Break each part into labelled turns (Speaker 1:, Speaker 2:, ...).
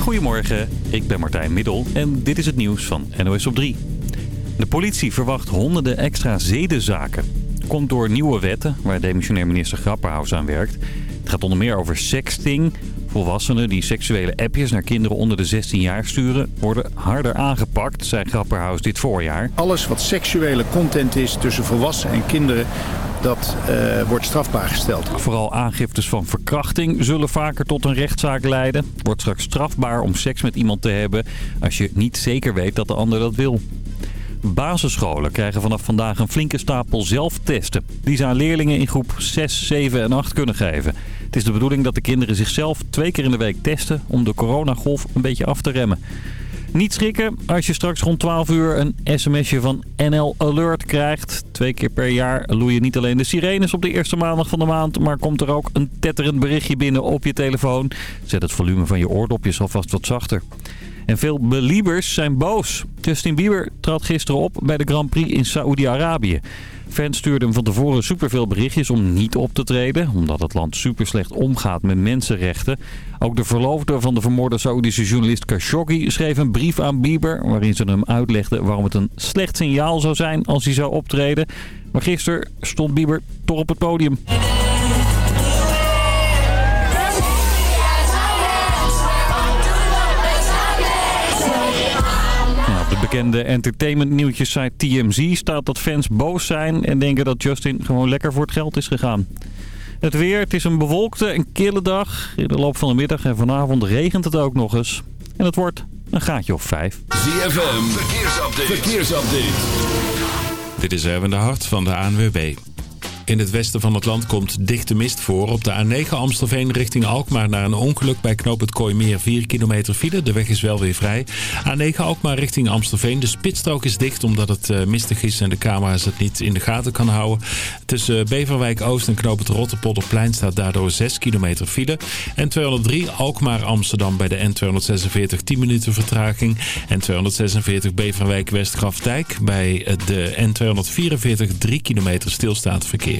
Speaker 1: Goedemorgen, ik ben Martijn Middel en dit is het nieuws van NOS op 3. De politie verwacht honderden extra zedenzaken. Komt door nieuwe wetten waar demissionair minister Grapperhaus aan werkt. Het gaat onder meer over sexting. Volwassenen die seksuele appjes naar kinderen onder de 16 jaar sturen... worden harder aangepakt, zei Grapperhaus dit voorjaar.
Speaker 2: Alles wat seksuele content is tussen volwassenen en kinderen dat uh, wordt strafbaar gesteld.
Speaker 1: Vooral aangiftes van verkrachting zullen vaker tot een rechtszaak leiden. Wordt straks strafbaar om seks met iemand te hebben als je niet zeker weet dat de ander dat wil. Basisscholen krijgen vanaf vandaag een flinke stapel zelftesten. Die ze aan leerlingen in groep 6, 7 en 8 kunnen geven. Het is de bedoeling dat de kinderen zichzelf twee keer in de week testen om de coronagolf een beetje af te remmen. Niet schrikken als je straks rond 12 uur een sms'je van NL Alert krijgt. Twee keer per jaar loeien niet alleen de sirenes op de eerste maandag van de maand... maar komt er ook een tetterend berichtje binnen op je telefoon. Zet het volume van je oordopjes alvast wat zachter. En veel beliebers zijn boos. Justin Bieber trad gisteren op bij de Grand Prix in Saoedi-Arabië. Fans stuurden hem van tevoren superveel berichtjes om niet op te treden... omdat het land super slecht omgaat met mensenrechten. Ook de verloofde van de vermoorde Saoedische journalist Khashoggi schreef een brief aan Bieber... waarin ze hem uitlegden waarom het een slecht signaal zou zijn als hij zou optreden. Maar gisteren stond Bieber toch op het podium. Bekende entertainment nieuwtjes site TMZ staat dat fans boos zijn en denken dat Justin gewoon lekker voor het geld is gegaan. Het weer, het is een bewolkte en kille dag. In de loop van de middag en vanavond regent het ook nog eens. En het wordt een gaatje of vijf.
Speaker 3: ZFM, verkeersupdate. verkeersupdate.
Speaker 4: Dit is Erwin de Hart van de ANWB. In het westen van het land komt dichte mist voor. Op de A9 Amstelveen richting Alkmaar naar een ongeluk bij knoop het Kooimeer 4 kilometer file. De weg is wel weer vrij. A9 Alkmaar richting Amstelveen. De spitsstrook is dicht omdat het uh, mistig is en de camera's het niet in de gaten kan houden. Tussen Beverwijk Oost en knoop het Rotterpolderplein staat daardoor 6 kilometer file. En 203 Alkmaar Amsterdam bij de N246 10 minuten vertraging. En 246 Beverwijk West Grafdijk bij de N244 3 kilometer stilstaand verkeer.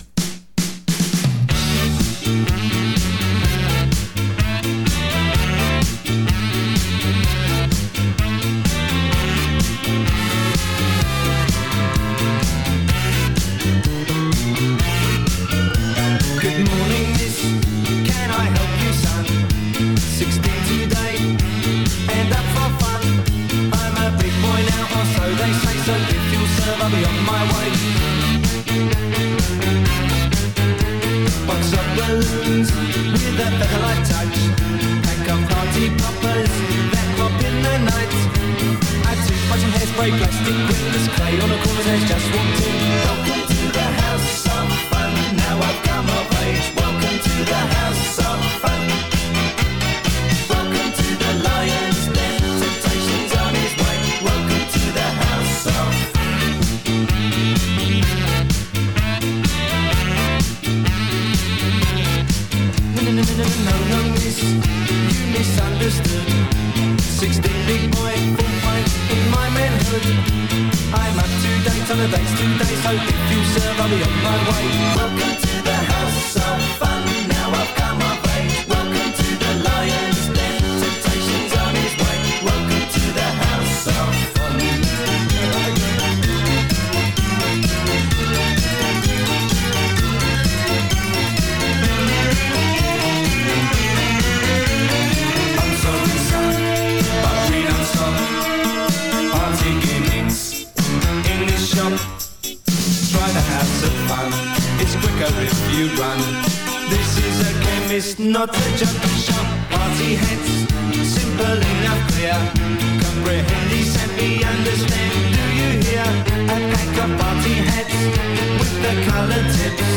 Speaker 5: With the colored tips.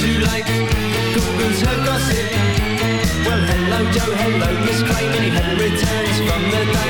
Speaker 5: Too late, Google's her gossip. Well, hello Joe, hello Miss and he returns from the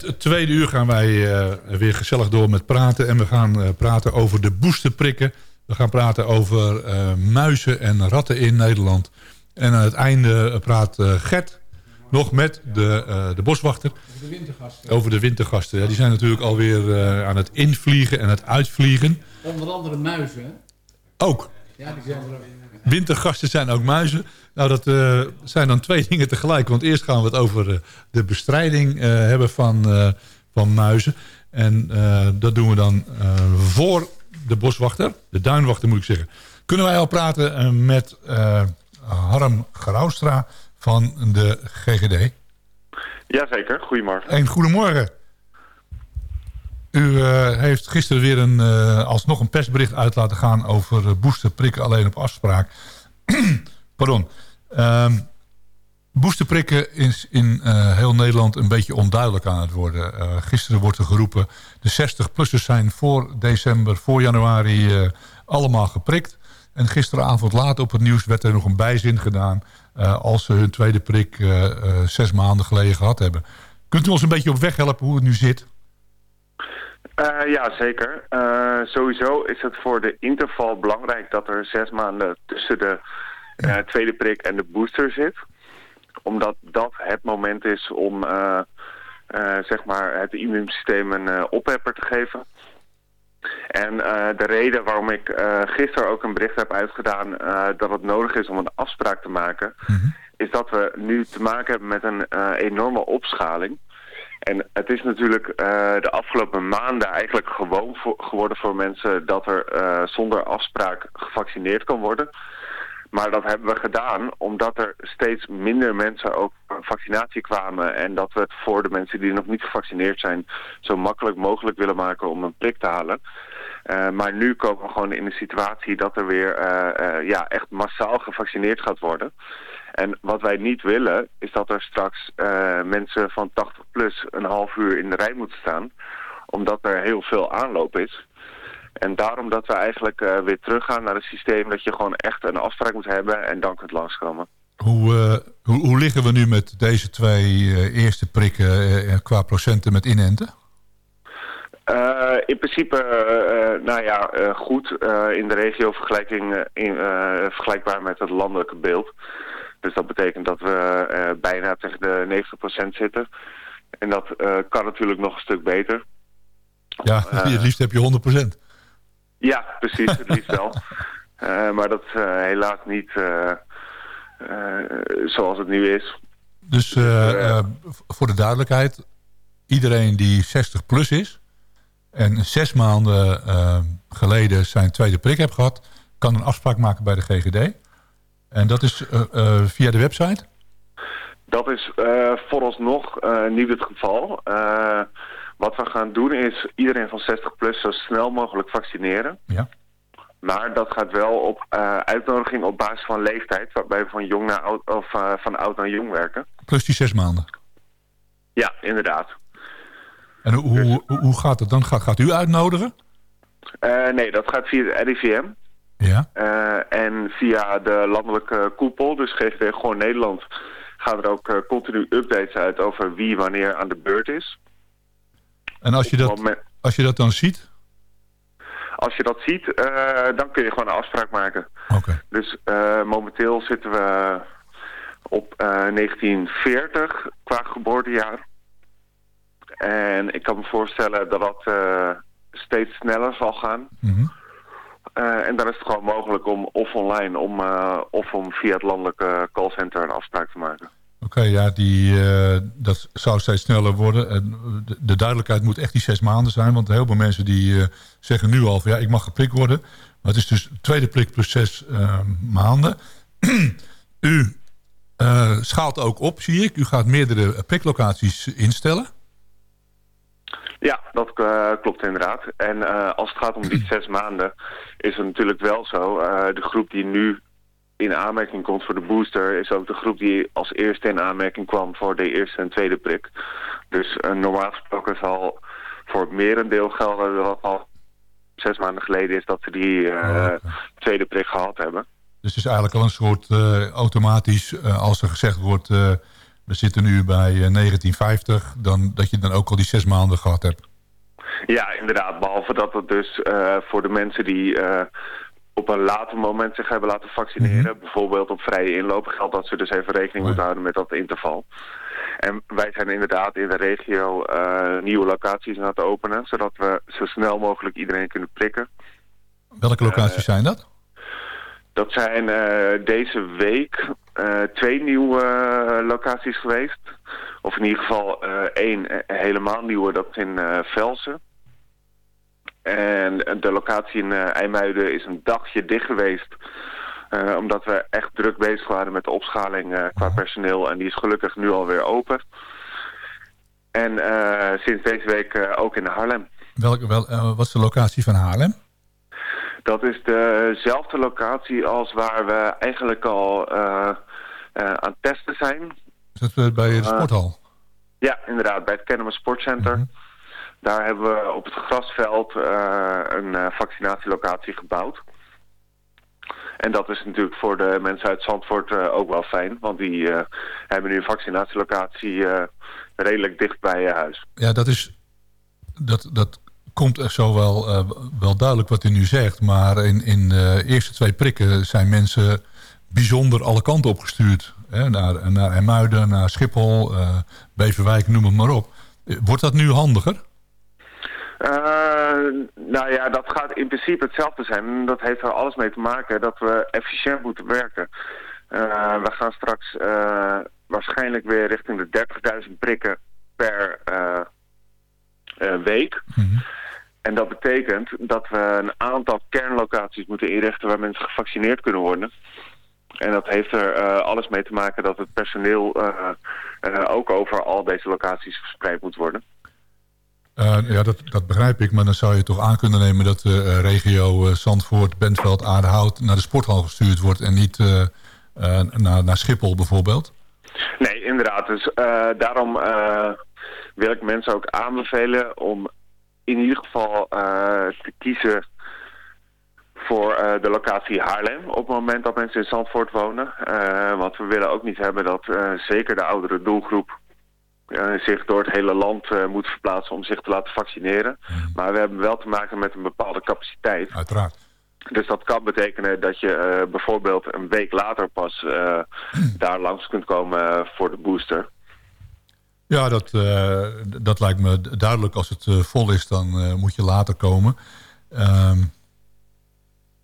Speaker 6: Het tweede uur gaan wij eh, weer gezellig door met praten. En we gaan eh, praten over de boosterprikken. We gaan praten over eh, muizen en ratten in Nederland. En aan het einde praat Gert nog met de, de boswachter. Over de wintergasten. Over de wintergasten. Ja, die zijn natuurlijk alweer aan het invliegen en het uitvliegen.
Speaker 7: Onder andere muizen.
Speaker 6: Ook.
Speaker 7: Ja, die zijn er ook.
Speaker 6: Wintergasten zijn ook muizen. Nou, dat eh, zijn dan twee dingen tegelijk. Want eerst gaan we het over eh, de bestrijding eh, hebben van, van muizen. En dat doen we dan voor de boswachter. De duinwachter moet ik zeggen. Kunnen wij al praten met Harm Graustra van de GGD.
Speaker 8: Jazeker, goedemorgen.
Speaker 6: Een goedemorgen. U eh, heeft gisteren weer een, eh, alsnog een persbericht uit laten gaan... over eh, boosterprikken alleen op afspraak. Pardon. Ehm boosterprikken is in heel Nederland een beetje onduidelijk aan het worden. Gisteren wordt er geroepen... de 60-plussers zijn voor december, voor januari allemaal geprikt. En gisteravond laat op het nieuws werd er nog een bijzin gedaan... als ze hun tweede prik zes maanden geleden gehad hebben. Kunt u ons een beetje op weg helpen hoe het nu zit?
Speaker 8: Eh, ja, zeker. Eh, sowieso is het voor de interval belangrijk dat er zes maanden tussen de eh, tweede prik en de booster zit. Omdat dat het moment is om zeg maar het immuunsysteem een ophepper te geven. En de reden waarom ik gisteren ook een bericht heb uitgedaan dat het nodig is om een afspraak te maken, is dat we nu te maken hebben met een enorme opschaling. En het is natuurlijk eh, de afgelopen maanden eigenlijk gewoon geworden voor mensen dat er eh, zonder afspraak gevaccineerd kan worden. Maar dat hebben we gedaan omdat er steeds minder mensen ook vaccinatie kwamen. En dat we het voor de mensen die nog niet gevaccineerd zijn zo makkelijk mogelijk willen maken om een prik te halen. Eh, maar nu komen we gewoon in een situatie dat er weer ja, echt massaal gevaccineerd gaat worden. En wat wij niet willen is dat er straks eh, mensen van 80 plus een half uur in de rij moeten staan. Omdat er heel veel aanloop is. En daarom dat we eigenlijk eh, weer teruggaan naar het systeem dat je gewoon echt een afspraak moet hebben en dan kunt langskomen.
Speaker 6: Hoe, eh, hoe, hoe liggen we nu met deze twee eerste prikken qua procenten met inenten?
Speaker 8: In principe, nou ja, goed in de regio vergelijking, in, vergelijkbaar met het landelijke beeld. Dus dat betekent dat we eh, bijna tegen de 90% zitten. En dat eh, kan natuurlijk nog een stuk beter.
Speaker 6: Ja,
Speaker 8: Eh.
Speaker 6: het liefst heb je 100%.
Speaker 8: Ja, precies, het liefst wel. Maar dat is helaas niet zoals het nu is.
Speaker 6: Dus eh, voor de duidelijkheid, iedereen die 60 plus is... en zes maanden geleden zijn tweede prik heeft gehad... kan een afspraak maken bij de GGD. En dat is eh, eh, via de website?
Speaker 8: Dat is eh, vooralsnog niet het geval. Wat we gaan doen is iedereen van 60 plus zo snel mogelijk vaccineren.
Speaker 6: Ja.
Speaker 8: Maar dat gaat wel op uitnodiging op basis van leeftijd, waarbij we van jong naar oud of van oud naar jong werken.
Speaker 6: Plus die zes maanden.
Speaker 8: Ja, inderdaad.
Speaker 6: En hoe, hoe, hoe gaat het dan? Gaat, gaat u uitnodigen?
Speaker 8: Nee, dat gaat via de RIVM.
Speaker 6: Ja.
Speaker 8: Eh, en via de landelijke koepel, dus GGD Gewoon Nederland, gaan er ook eh, continu updates uit over wie wanneer aan de beurt is.
Speaker 6: En als je dat, als je dat dan ziet...
Speaker 8: als je dat ziet, eh, dan kun je gewoon een afspraak maken. Dus momenteel zitten we op eh, 1940 qua geboortejaar. En ik kan me voorstellen dat dat steeds sneller zal gaan.
Speaker 6: Mhm.
Speaker 8: Eh, en dan is het gewoon mogelijk om of online om, eh, of om via het landelijke callcenter een afspraak te maken.
Speaker 6: Oké, ja, die, eh, dat zou steeds sneller worden. En de, de duidelijkheid moet echt die zes maanden zijn. Want heel veel mensen die zeggen nu al van ja, ik mag geprikt worden. Maar het is dus tweede prik plus zes maanden. U schaalt ook op, zie ik. U gaat meerdere priklocaties instellen.
Speaker 8: Ja, dat eh, klopt inderdaad. En eh, als het gaat om die zes maanden, is het natuurlijk wel zo. eh, de groep die nu in aanmerking komt voor de booster, is ook de groep die als eerste in aanmerking kwam voor de eerste en tweede prik. Dus normaal gesproken zal voor het merendeel gelden dat al zes maanden geleden is dat ze die eh, tweede prik gehad hebben.
Speaker 6: Dus het is eigenlijk al een soort automatisch, als er gezegd wordt... eh, we zitten nu bij eh, 1950, dan, dat je dan ook al die zes maanden gehad hebt.
Speaker 8: Ja, inderdaad. Behalve dat het dus eh, voor de mensen die eh, op een later moment zich hebben laten vaccineren, bijvoorbeeld op vrije inloop, geldt dat ze dus even rekening moeten houden met dat interval. En wij zijn inderdaad in de regio eh, nieuwe locaties aan het openen, zodat we zo snel mogelijk iedereen kunnen prikken.
Speaker 6: Welke locaties zijn dat?
Speaker 8: Dat zijn eh, deze week eh, twee nieuwe eh, locaties geweest. Of in ieder geval één helemaal nieuwe, dat is in Velsen. En de locatie in IJmuiden is een dagje dicht geweest. omdat we echt druk bezig waren met de opschaling qua personeel. En die is gelukkig nu alweer open. En sinds deze week ook in Haarlem.
Speaker 6: Welke, wel, wat is de locatie van Haarlem?
Speaker 8: Dat is dezelfde locatie als waar we eigenlijk al eh, eh, aan het testen zijn.
Speaker 6: Is dat eh, bij de sporthal?
Speaker 8: Ja, inderdaad, bij het Kennemer Sportcenter. Daar hebben we op het grasveld een vaccinatielocatie gebouwd. En dat is natuurlijk voor de mensen uit Zandvoort ook wel fijn. Want die hebben nu een vaccinatielocatie redelijk dicht bij je huis.
Speaker 6: Ja, dat is... Dat, dat komt echt zo wel, eh, wel duidelijk wat u nu zegt. Maar in, in de eerste twee prikken zijn mensen bijzonder alle kanten opgestuurd. Hè, naar, naar Ermuiden, naar Schiphol, eh, Beverwijk, noem het maar op. Eh, Wordt dat nu handiger?
Speaker 8: Eh, nou ja, dat gaat in principe hetzelfde zijn. Dat heeft er alles mee te maken dat we efficiënt moeten werken. We gaan straks waarschijnlijk weer richting de 30.000 prikken per week. En dat betekent dat we een aantal kernlocaties moeten inrichten waar mensen gevaccineerd kunnen worden. En dat heeft er eh, alles mee te maken dat het personeel eh, eh, ook over al deze locaties verspreid moet worden.
Speaker 6: Ja, dat, dat begrijp ik. Maar dan zou je toch aan kunnen nemen dat de regio Zandvoort, Bentveld, Aardehout naar de sporthal gestuurd wordt en niet naar, naar Schiphol bijvoorbeeld?
Speaker 8: Nee, inderdaad. Dus daarom wil ik mensen ook aanbevelen om in ieder geval eh, te kiezen voor eh, de locatie Haarlem op het moment dat mensen in Zandvoort wonen. Eh, want we willen ook niet hebben dat zeker de oudere doelgroep zich door het hele land moet verplaatsen om zich te laten vaccineren. Maar we hebben wel te maken met een bepaalde capaciteit.
Speaker 6: Uiteraard.
Speaker 8: Dus dat kan betekenen dat je bijvoorbeeld een week later pas eh, daar langs kunt komen voor de booster.
Speaker 6: Ja, dat, eh, dat lijkt me duidelijk. Als het eh, vol is, dan eh, moet je later komen. Ehm,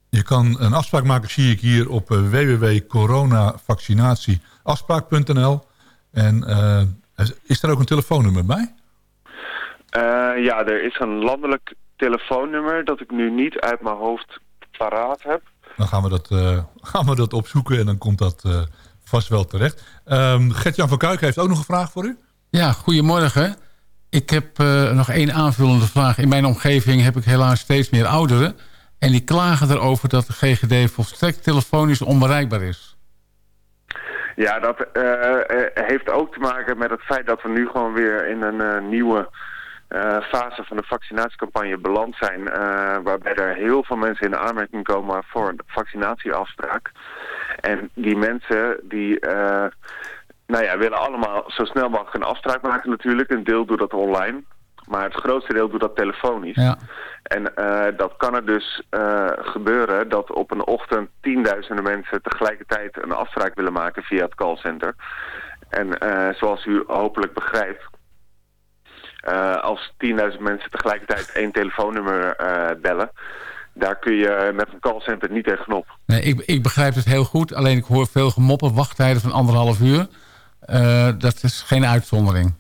Speaker 6: je kan een afspraak maken, zie ik hier, op www.coronavaccinatieafspraak.nl. En is er ook een telefoonnummer bij?
Speaker 8: Ja, er is een landelijk telefoonnummer dat ik nu niet uit mijn hoofd paraat heb.
Speaker 6: Dan gaan we dat, gaan we dat opzoeken en dan komt dat vast wel terecht. Ehm Gert-Jan van Kuik heeft ook nog een vraag voor u.
Speaker 7: Ja, goedemorgen. Ik heb eh, nog één aanvullende vraag. In mijn omgeving heb ik helaas steeds meer ouderen. En die klagen erover dat de GGD volstrekt telefonisch onbereikbaar is.
Speaker 8: Ja, dat eh, eh, heeft ook te maken met het feit dat we nu gewoon weer in een nieuwe fase van de vaccinatiecampagne beland zijn. waarbij er heel veel mensen in de aanmerking komen voor een vaccinatieafspraak. En die mensen die nou ja, willen allemaal zo snel mogelijk een afspraak maken natuurlijk. Een deel doet dat online. Maar het grootste deel doet dat telefonisch.
Speaker 7: Ja.
Speaker 8: En eh, dat kan er dus eh, gebeuren dat op een ochtend tienduizenden mensen tegelijkertijd een afspraak willen maken via het callcenter. En eh, zoals u hopelijk begrijpt, als 10.000 mensen tegelijkertijd één telefoonnummer bellen, daar kun je met een callcenter niet tegenop.
Speaker 7: Nee, ik, ik begrijp het heel goed. Alleen ik hoor veel gemoppen, wachttijden van anderhalf uur. Eh, dat is geen uitzondering.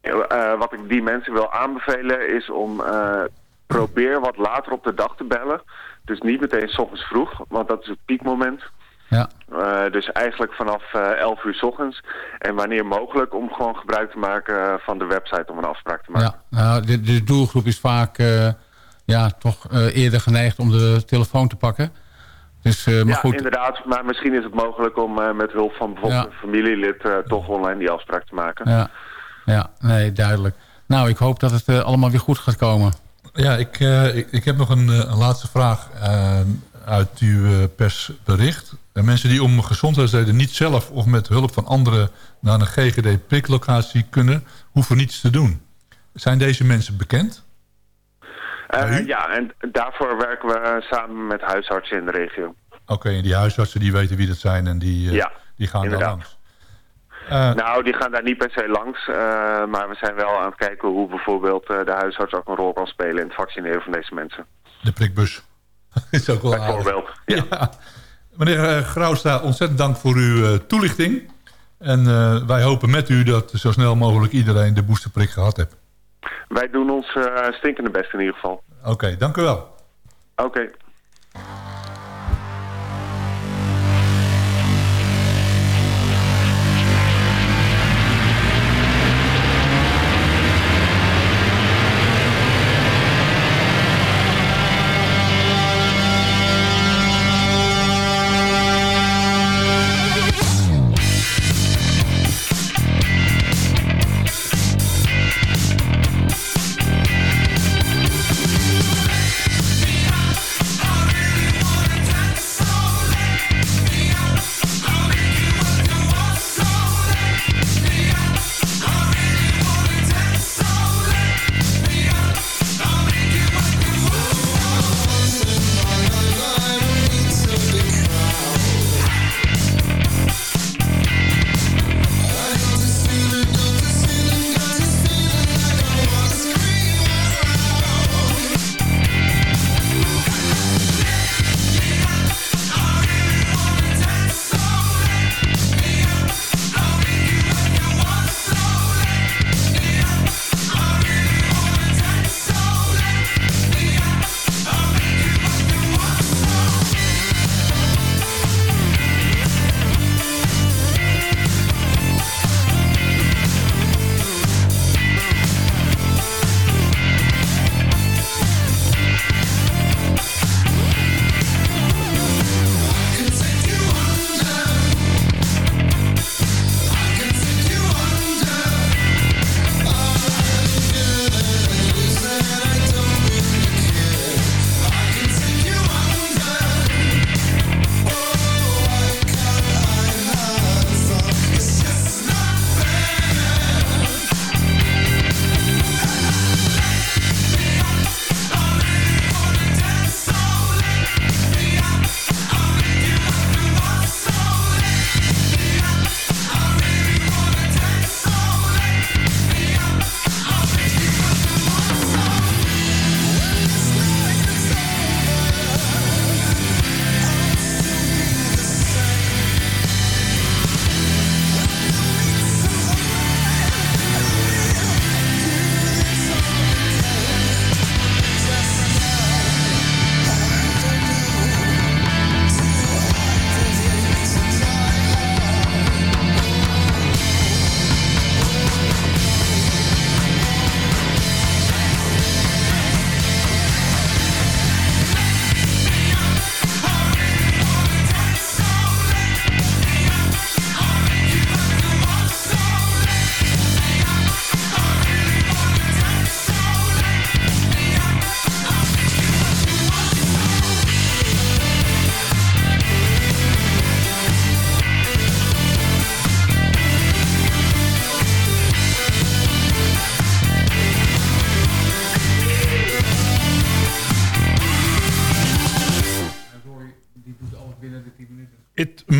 Speaker 8: Eh, wat ik die mensen wil aanbevelen is om eh, probeer wat later op de dag te bellen. Dus niet meteen s ochtends vroeg, want dat is het piekmoment.
Speaker 7: Ja.
Speaker 8: Dus eigenlijk vanaf eh 11 uur s ochtends. En wanneer mogelijk om gewoon gebruik te maken van de website om een afspraak te maken.
Speaker 7: Ja, nou, de, de doelgroep is vaak ja, toch eerder geneigd om de telefoon te pakken. Dus, eh, maar
Speaker 8: ja,
Speaker 7: goed,
Speaker 8: inderdaad. Maar misschien is het mogelijk om eh, met hulp van bijvoorbeeld
Speaker 7: Ja.
Speaker 8: een familielid eh, toch online die afspraak te maken.
Speaker 7: ja, ja, nee, duidelijk. Nou, ik hoop dat het allemaal weer goed gaat komen.
Speaker 6: Ja, ik, eh, ik, ik heb nog een, eh, een laatste vraag uit uw persbericht. Mensen die om gezondheidsreden niet zelf of met hulp van anderen naar een GGD-priklocatie kunnen, hoeven niets te doen. Zijn deze mensen bekend?
Speaker 8: Eh, ja, en daarvoor werken we samen met huisartsen in de regio.
Speaker 6: Oké, en die huisartsen die weten wie dat zijn en die, eh,
Speaker 8: Ja,
Speaker 6: die gaan daar langs. Eh,
Speaker 8: Nou, die gaan daar niet per se langs. maar we zijn wel aan het kijken hoe bijvoorbeeld de huisarts ook een rol kan spelen in het vaccineren van deze mensen.
Speaker 6: de prikbus. is ook wel.
Speaker 8: Bijvoorbeeld. Ja.
Speaker 6: Ja. Meneer Grauwsta, ontzettend dank voor uw toelichting. En wij hopen met u dat zo snel mogelijk iedereen de boosterprik gehad heeft.
Speaker 8: Wij doen ons eh, stinkende best in ieder geval.
Speaker 6: Oké, dank u wel.
Speaker 8: Oké.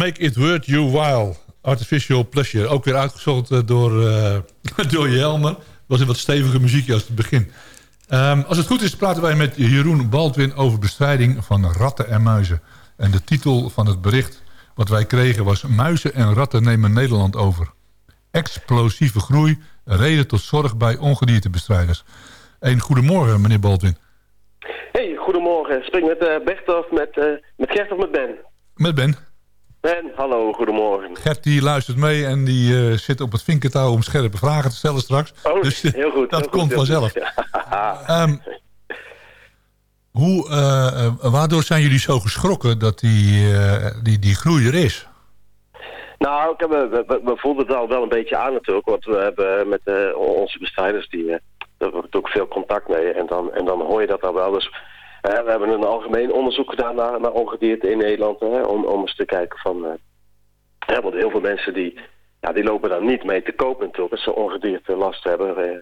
Speaker 6: Make It Worth You While. Artificial Pleasure. Ook weer uitgezocht eh, door, eh door Jelmer. was een wat stevige muziekje als het begin. Ehm, als het goed is praten wij met Jeroen Baldwin over bestrijding van ratten en muizen. En de titel van het bericht wat wij kregen was... Muizen en ratten nemen Nederland over. Explosieve groei, reden tot zorg bij ongediertebestrijders. Een goedemorgen, meneer Baldwin.
Speaker 9: Hey, goedemorgen. Spreek met eh, Bert of met, eh, met Gert of met Ben?
Speaker 6: Met Ben.
Speaker 9: Ben, hallo, goedemorgen.
Speaker 6: Gert die luistert mee en die eh, zit op het vinkentouw om scherpe vragen te stellen straks.
Speaker 9: Oh,
Speaker 6: dus
Speaker 9: heel goed.
Speaker 6: dat
Speaker 9: heel
Speaker 6: komt
Speaker 9: goed,
Speaker 6: vanzelf. hoe, waardoor zijn jullie zo geschrokken dat die, eh, die, die groei er is?
Speaker 9: Nou, we, we, we voelden het al wel een beetje aan natuurlijk. Want we hebben met eh, onze bestrijders, die, daar we ook veel contact mee. En dan, en dan hoor je dat al wel. Dus we hebben een algemeen onderzoek gedaan naar, naar ongedierte in Nederland. Hè, om, om eens te kijken van... eh, hè, want heel veel mensen die, ja, die lopen daar niet mee te koop natuurlijk. Als ze ongedierte last hebben. eh,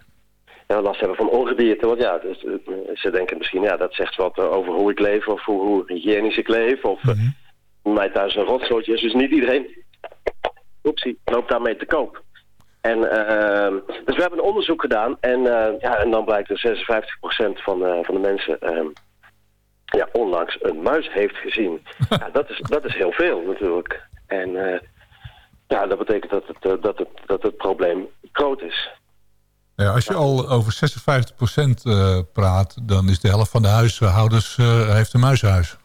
Speaker 9: ja, last hebben van ongedierte. Want ja, dus, eh, ze denken misschien, ja, dat zegt wat over hoe ik leef. Of hoe, hoe hygiënisch ik leef. Of bij mij thuis een rotzootje is. Dus niet iedereen oepsie, loopt daarmee te koop. En, ehm, dus we hebben een onderzoek gedaan en, ja, en dan blijkt dat 56% van, van de mensen ehm, ja, onlangs een muis heeft gezien. ja, dat, is, dat is heel veel natuurlijk. En eh, ja, dat betekent dat het, eh, dat, het, dat het probleem groot is.
Speaker 6: Ja, als je al over 56% eh praat, dan is de helft van de huishoudens heeft een muishuis.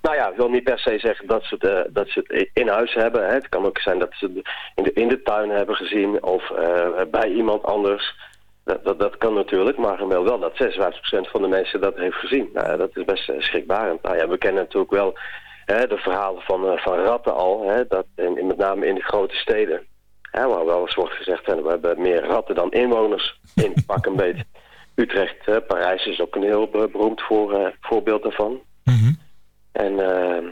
Speaker 9: Nou ja, ik wil niet per se zeggen dat ze het, dat ze het in huis hebben. Hè. Het kan ook zijn dat ze het in de, in de tuin hebben gezien of bij iemand anders. Dat, dat, dat kan natuurlijk, maar wel, wel dat 56% van de mensen dat heeft gezien. Nou, dat is best eh, schrikbarend. Nou ja, we kennen natuurlijk wel hè, de verhalen van, eh, van ratten al. Hè, dat in, met name in de grote steden. Hè, waar wel eens wordt gezegd, hè, we hebben meer ratten dan inwoners in pak een beetje. Utrecht, hè, Parijs is ook een heel be- beroemd voor, eh, voorbeeld daarvan. En eh,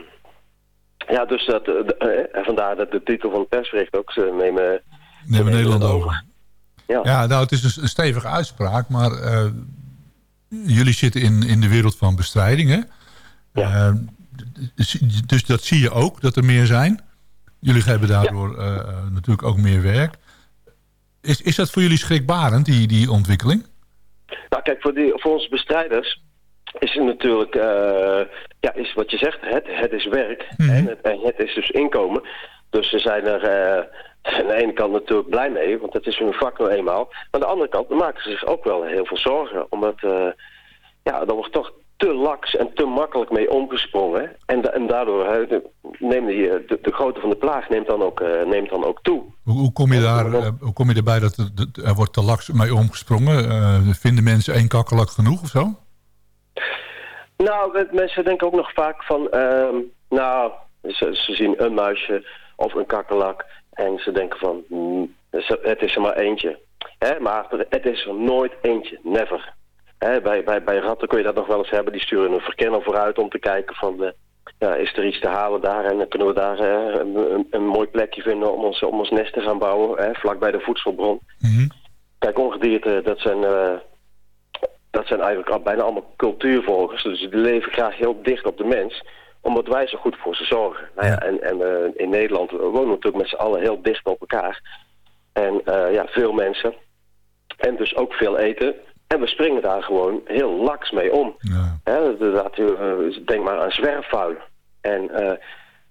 Speaker 9: ja, dus dat, de- vandaar dat de titel van het persbericht ook, ze nemen...
Speaker 6: Nemen Nederland over.
Speaker 9: Ja.
Speaker 6: Ja, nou, het is dus een stevige uitspraak, maar eh, jullie zitten in, in de wereld van bestrijding, hè? Eh, dus- dus dat zie je ook, dat er meer zijn. Jullie hebben daardoor eh, natuurlijk ook meer werk. Is, is dat voor jullie schrikbarend, die, die ontwikkeling?
Speaker 9: Nou kijk, voor, die, voor onze bestrijders is het natuurlijk, ja, is wat je zegt, het, het is werk en, het, en het is dus inkomen. Dus ze zijn er eh, aan de ene kant natuurlijk blij mee, want dat is hun vak nou eenmaal. Maar aan de andere kant maken ze zich ook wel heel veel zorgen, omdat eh, ja, er wordt toch te laks en te makkelijk mee omgesprongen. En, da- en daardoor neemt die, eh, de, de grootte van de plaag neemt dan ook, neemt dan ook toe.
Speaker 6: Hoe, hoe, kom je daar, hoe kom je erbij dat er, er wordt te laks mee omgesprongen? Vinden mensen één kakkelak genoeg of zo?
Speaker 9: Nou, mensen denken ook nog vaak van, ehm, nou, ze, ze zien een muisje of een kakkelak en ze denken van, ze- het is er maar eentje. Hè, maar het is er nooit eentje, never. Hè, bij, bij, bij ratten kun je dat nog wel eens hebben, die sturen een verkenner vooruit om te kijken van, eh, ja, is er iets te halen daar en dan kunnen we daar eh, een, een, mooi plekje vinden om ons, om ons nest te gaan bouwen, hè, vlak bij de voedselbron. Kijk, ongedierte, dat zijn, eh, dat zijn eigenlijk al bijna allemaal cultuurvolgers. Dus die leven graag heel dicht op de mens, omdat wij zo goed voor ze zorgen. Nou ja, en en eh, in Nederland wonen we natuurlijk met z'n allen heel dicht op elkaar. En eh, ja, veel mensen. En dus ook veel eten. En we springen daar gewoon heel laks mee om. Hè, dat, eh, denk maar aan zwerfvuil. En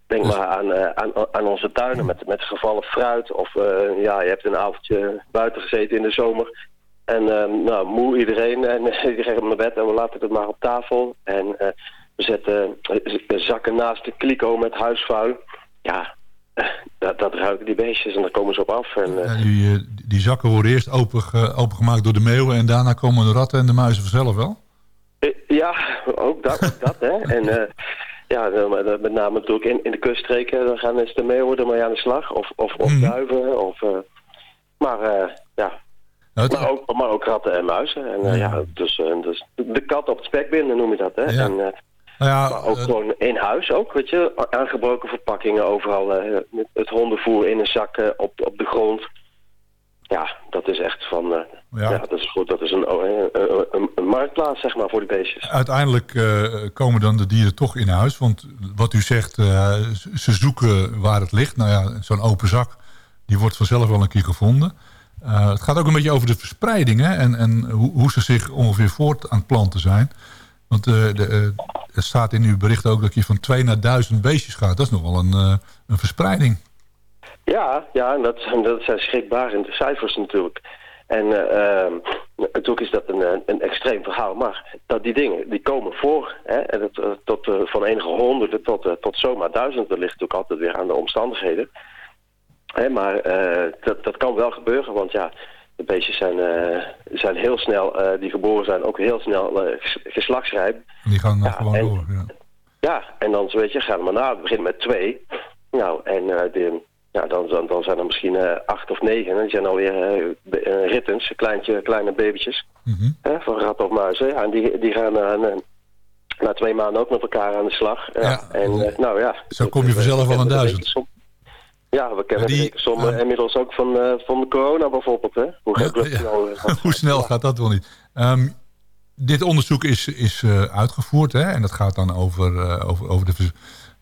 Speaker 9: denk maar aan, aan, aan onze tuinen met, met gevallen fruit. Of ja, je hebt een avondje buiten gezeten in de zomer. En nou, moe iedereen. En iedereen gaat naar bed en we laten het maar op tafel. En we zetten eh, zakken naast de kliko met huisvuil. Ja, eh, dat, dat ruiken die beestjes en daar komen ze op af. En,
Speaker 6: Ja, die, eh, die zakken worden eerst open, opengemaakt door de meeuwen... en daarna komen de ratten en de muizen vanzelf wel?
Speaker 9: Ja, ook dat, dat hè. En ja, maar met name natuurlijk in, in de kuststreken, dan gaan eens de meeuwen er mee aan de slag. Of, of, of duiven. Of, maar ja, maar, ook, maar ook ratten en muizen. En ja, dus, dus de kat op het spek binden noem je dat, hè. En,
Speaker 6: ja,
Speaker 9: maar ook gewoon in huis ook, weet je. Aangebroken verpakkingen overal. eh, het hondenvoer in een zak eh, op, op de grond. ja, dat is echt van... eh,
Speaker 6: Ja.
Speaker 9: ja. dat is goed. Dat is een, een, marktplaats, zeg maar, voor die beestjes.
Speaker 6: Uiteindelijk eh, komen dan de dieren toch in huis. Want wat u zegt, eh, ze- zoeken waar het ligt. Nou ja, zo'n open zak, die wordt vanzelf wel een keer gevonden. Eh, het gaat ook een beetje over de verspreiding hè, en, en hoe, hoe ze zich ongeveer voort aan het planten zijn. Want eh, eh, er staat in uw bericht ook dat je van 2 naar 1000 beestjes gaat. Dat is nog wel een, eh, een verspreiding.
Speaker 9: Ja, ja dat, dat zijn schrikbarende cijfers natuurlijk. En ehm, natuurlijk is dat een, een extreem verhaal, maar dat die dingen, die komen voor. Hè, en eh, tot, van enige honderden tot, tot zomaar duizend, dat ligt natuurlijk altijd weer aan de omstandigheden. Hè, maar dat, dat kan wel gebeuren, want ja, de beestjes zijn, eh, zijn heel snel, eh, die geboren zijn, ook heel snel eh, ges- geslachtsrijp.
Speaker 6: Die gaan dan
Speaker 9: Ja,
Speaker 6: gewoon
Speaker 9: en-
Speaker 6: door. Ja.
Speaker 9: Ja, en dan weet je, gaan we maar na. Het begint met twee. Nou, en de, ja, dan, dan, dan zijn er misschien acht of negen. En die zijn alweer eh, rittens, kleintje, kleine babytjes.
Speaker 6: Mhm.
Speaker 9: Hè, van ratten of muizen. Ja, en die, die gaan na- twee maanden ook met elkaar aan de slag. Ja, en nou ja.
Speaker 6: Zo kom je vanzelf wel aan duizend.
Speaker 9: Ja, we kennen
Speaker 6: die,
Speaker 9: rekensommen
Speaker 6: eh,
Speaker 9: inmiddels ook van, eh, van de corona bijvoorbeeld. Hè? Hoe,
Speaker 6: Ja,
Speaker 9: hoe
Speaker 6: ja.
Speaker 9: snel, eh,
Speaker 6: Hoe snel gaat dat wel niet? Ehm, dit onderzoek is, is eh, uitgevoerd hè? en dat gaat dan over, eh, over, over de, vers-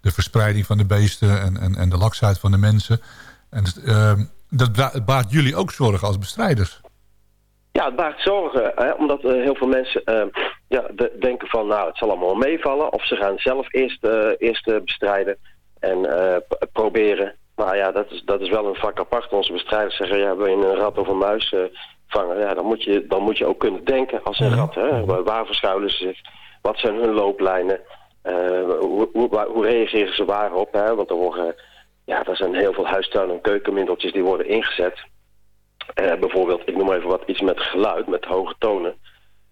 Speaker 6: de verspreiding van de beesten en, en, en de laksheid van de mensen. En ehm, dat ba- baart jullie ook zorgen als bestrijders.
Speaker 9: Ja, het baart zorgen, hè, omdat eh, heel veel mensen eh, ja, de- denken van nou het zal allemaal meevallen. Of ze gaan zelf eerst, eh, eerst eh, bestrijden en eh, proberen. Maar ja, dat is, dat is wel een vak apart. Onze bestrijders zeggen, ja, wil je een rat of een muis eh, vangen? Ja, dan moet, je, dan moet je ook kunnen denken als een rat. Hè? Waar, verschuilen ze zich? Wat zijn hun looplijnen? Eh, hoe, hoe, waar- hoe reageren ze waarop? Hè? Want er, worden, ja, er zijn heel veel huistuin- en keukenmiddeltjes die worden ingezet. Eh, bijvoorbeeld, ik noem even wat, iets met geluid, met hoge tonen.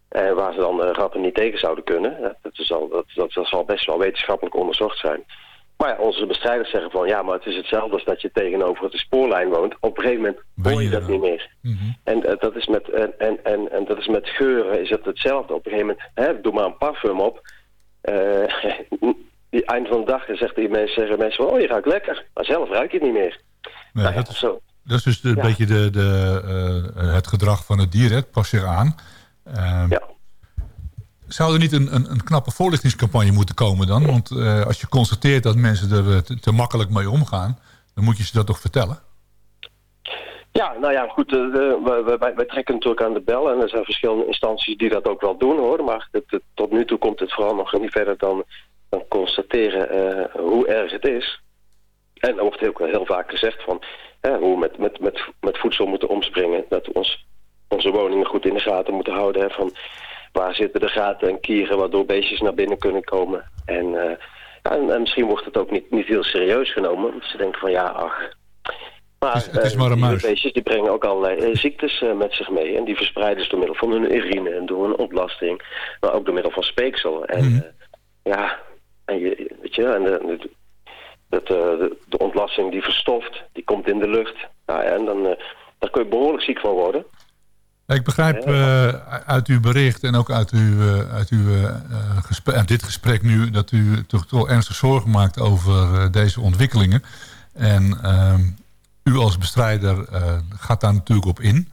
Speaker 9: Eh, waar ze dan ratten niet tegen zouden kunnen. Dat, is al, dat, dat, dat zal best wel wetenschappelijk onderzocht zijn. Maar ja, onze bestrijders zeggen van ja, maar het is hetzelfde als dat je tegenover de spoorlijn woont. Op een gegeven moment hoor je dat niet meer. En, eh, dat is met, en, en, en, en dat is met geuren is het hetzelfde. Op een gegeven moment, hè, doe maar een parfum op. Eh, die eind van de dag zegt die mensen, zeggen mensen van, oh je ruikt lekker. Maar zelf ruik je het niet meer.
Speaker 6: Nee,
Speaker 9: Nou ja,
Speaker 6: dat, is,
Speaker 9: zo.
Speaker 6: dat is dus een
Speaker 9: Ja.
Speaker 6: beetje de, de, eh, het gedrag van het dier. hè. Het past zich aan. Ehm,
Speaker 9: Ja.
Speaker 6: Zou er niet een, een, een knappe voorlichtingscampagne moeten komen dan? Want eh, als je constateert dat mensen er eh, te, makkelijk mee omgaan... dan moet je ze dat toch vertellen?
Speaker 9: Ja, nou ja, goed. de- wij, trekken natuurlijk aan de bel. En er zijn verschillende instanties die dat ook wel doen, hoor. Maar tot nu toe komt het vooral nog niet verder dan, dan constateren hoe erg het is. En er wordt ook heel vaak gezegd van hoe we met, met, met, met voedsel moeten omspringen. Dat we onze woningen goed in de gaten moeten houden. Hè, van waar zitten de gaten en kieren waardoor beestjes naar binnen kunnen komen. En, eh, ja, en, en misschien wordt het ook niet, niet heel serieus genomen. Want ze denken van ja, ach, maar,
Speaker 6: Het is- het is
Speaker 9: eh,
Speaker 6: maar een
Speaker 9: die beestjes die brengen ook allerlei eh, ziektes met zich mee. En die verspreiden ze door middel van hun urine en door hun ontlasting. Maar ook door middel van speeksel. En
Speaker 6: Mhm.
Speaker 9: ja, en je, weet je, en de, de, dat, de, de ontlasting die verstoft, die komt in de lucht. Nou, ja, en dan daar kun je behoorlijk ziek van worden.
Speaker 6: Ik begrijp eh, uit uw bericht en ook uit, uw, eh, uit, uw, eh, gesprek, uit dit gesprek nu... dat u toch wel ernstig zorgen maakt over deze ontwikkelingen. En ehm, u als bestrijder gaat daar natuurlijk op in.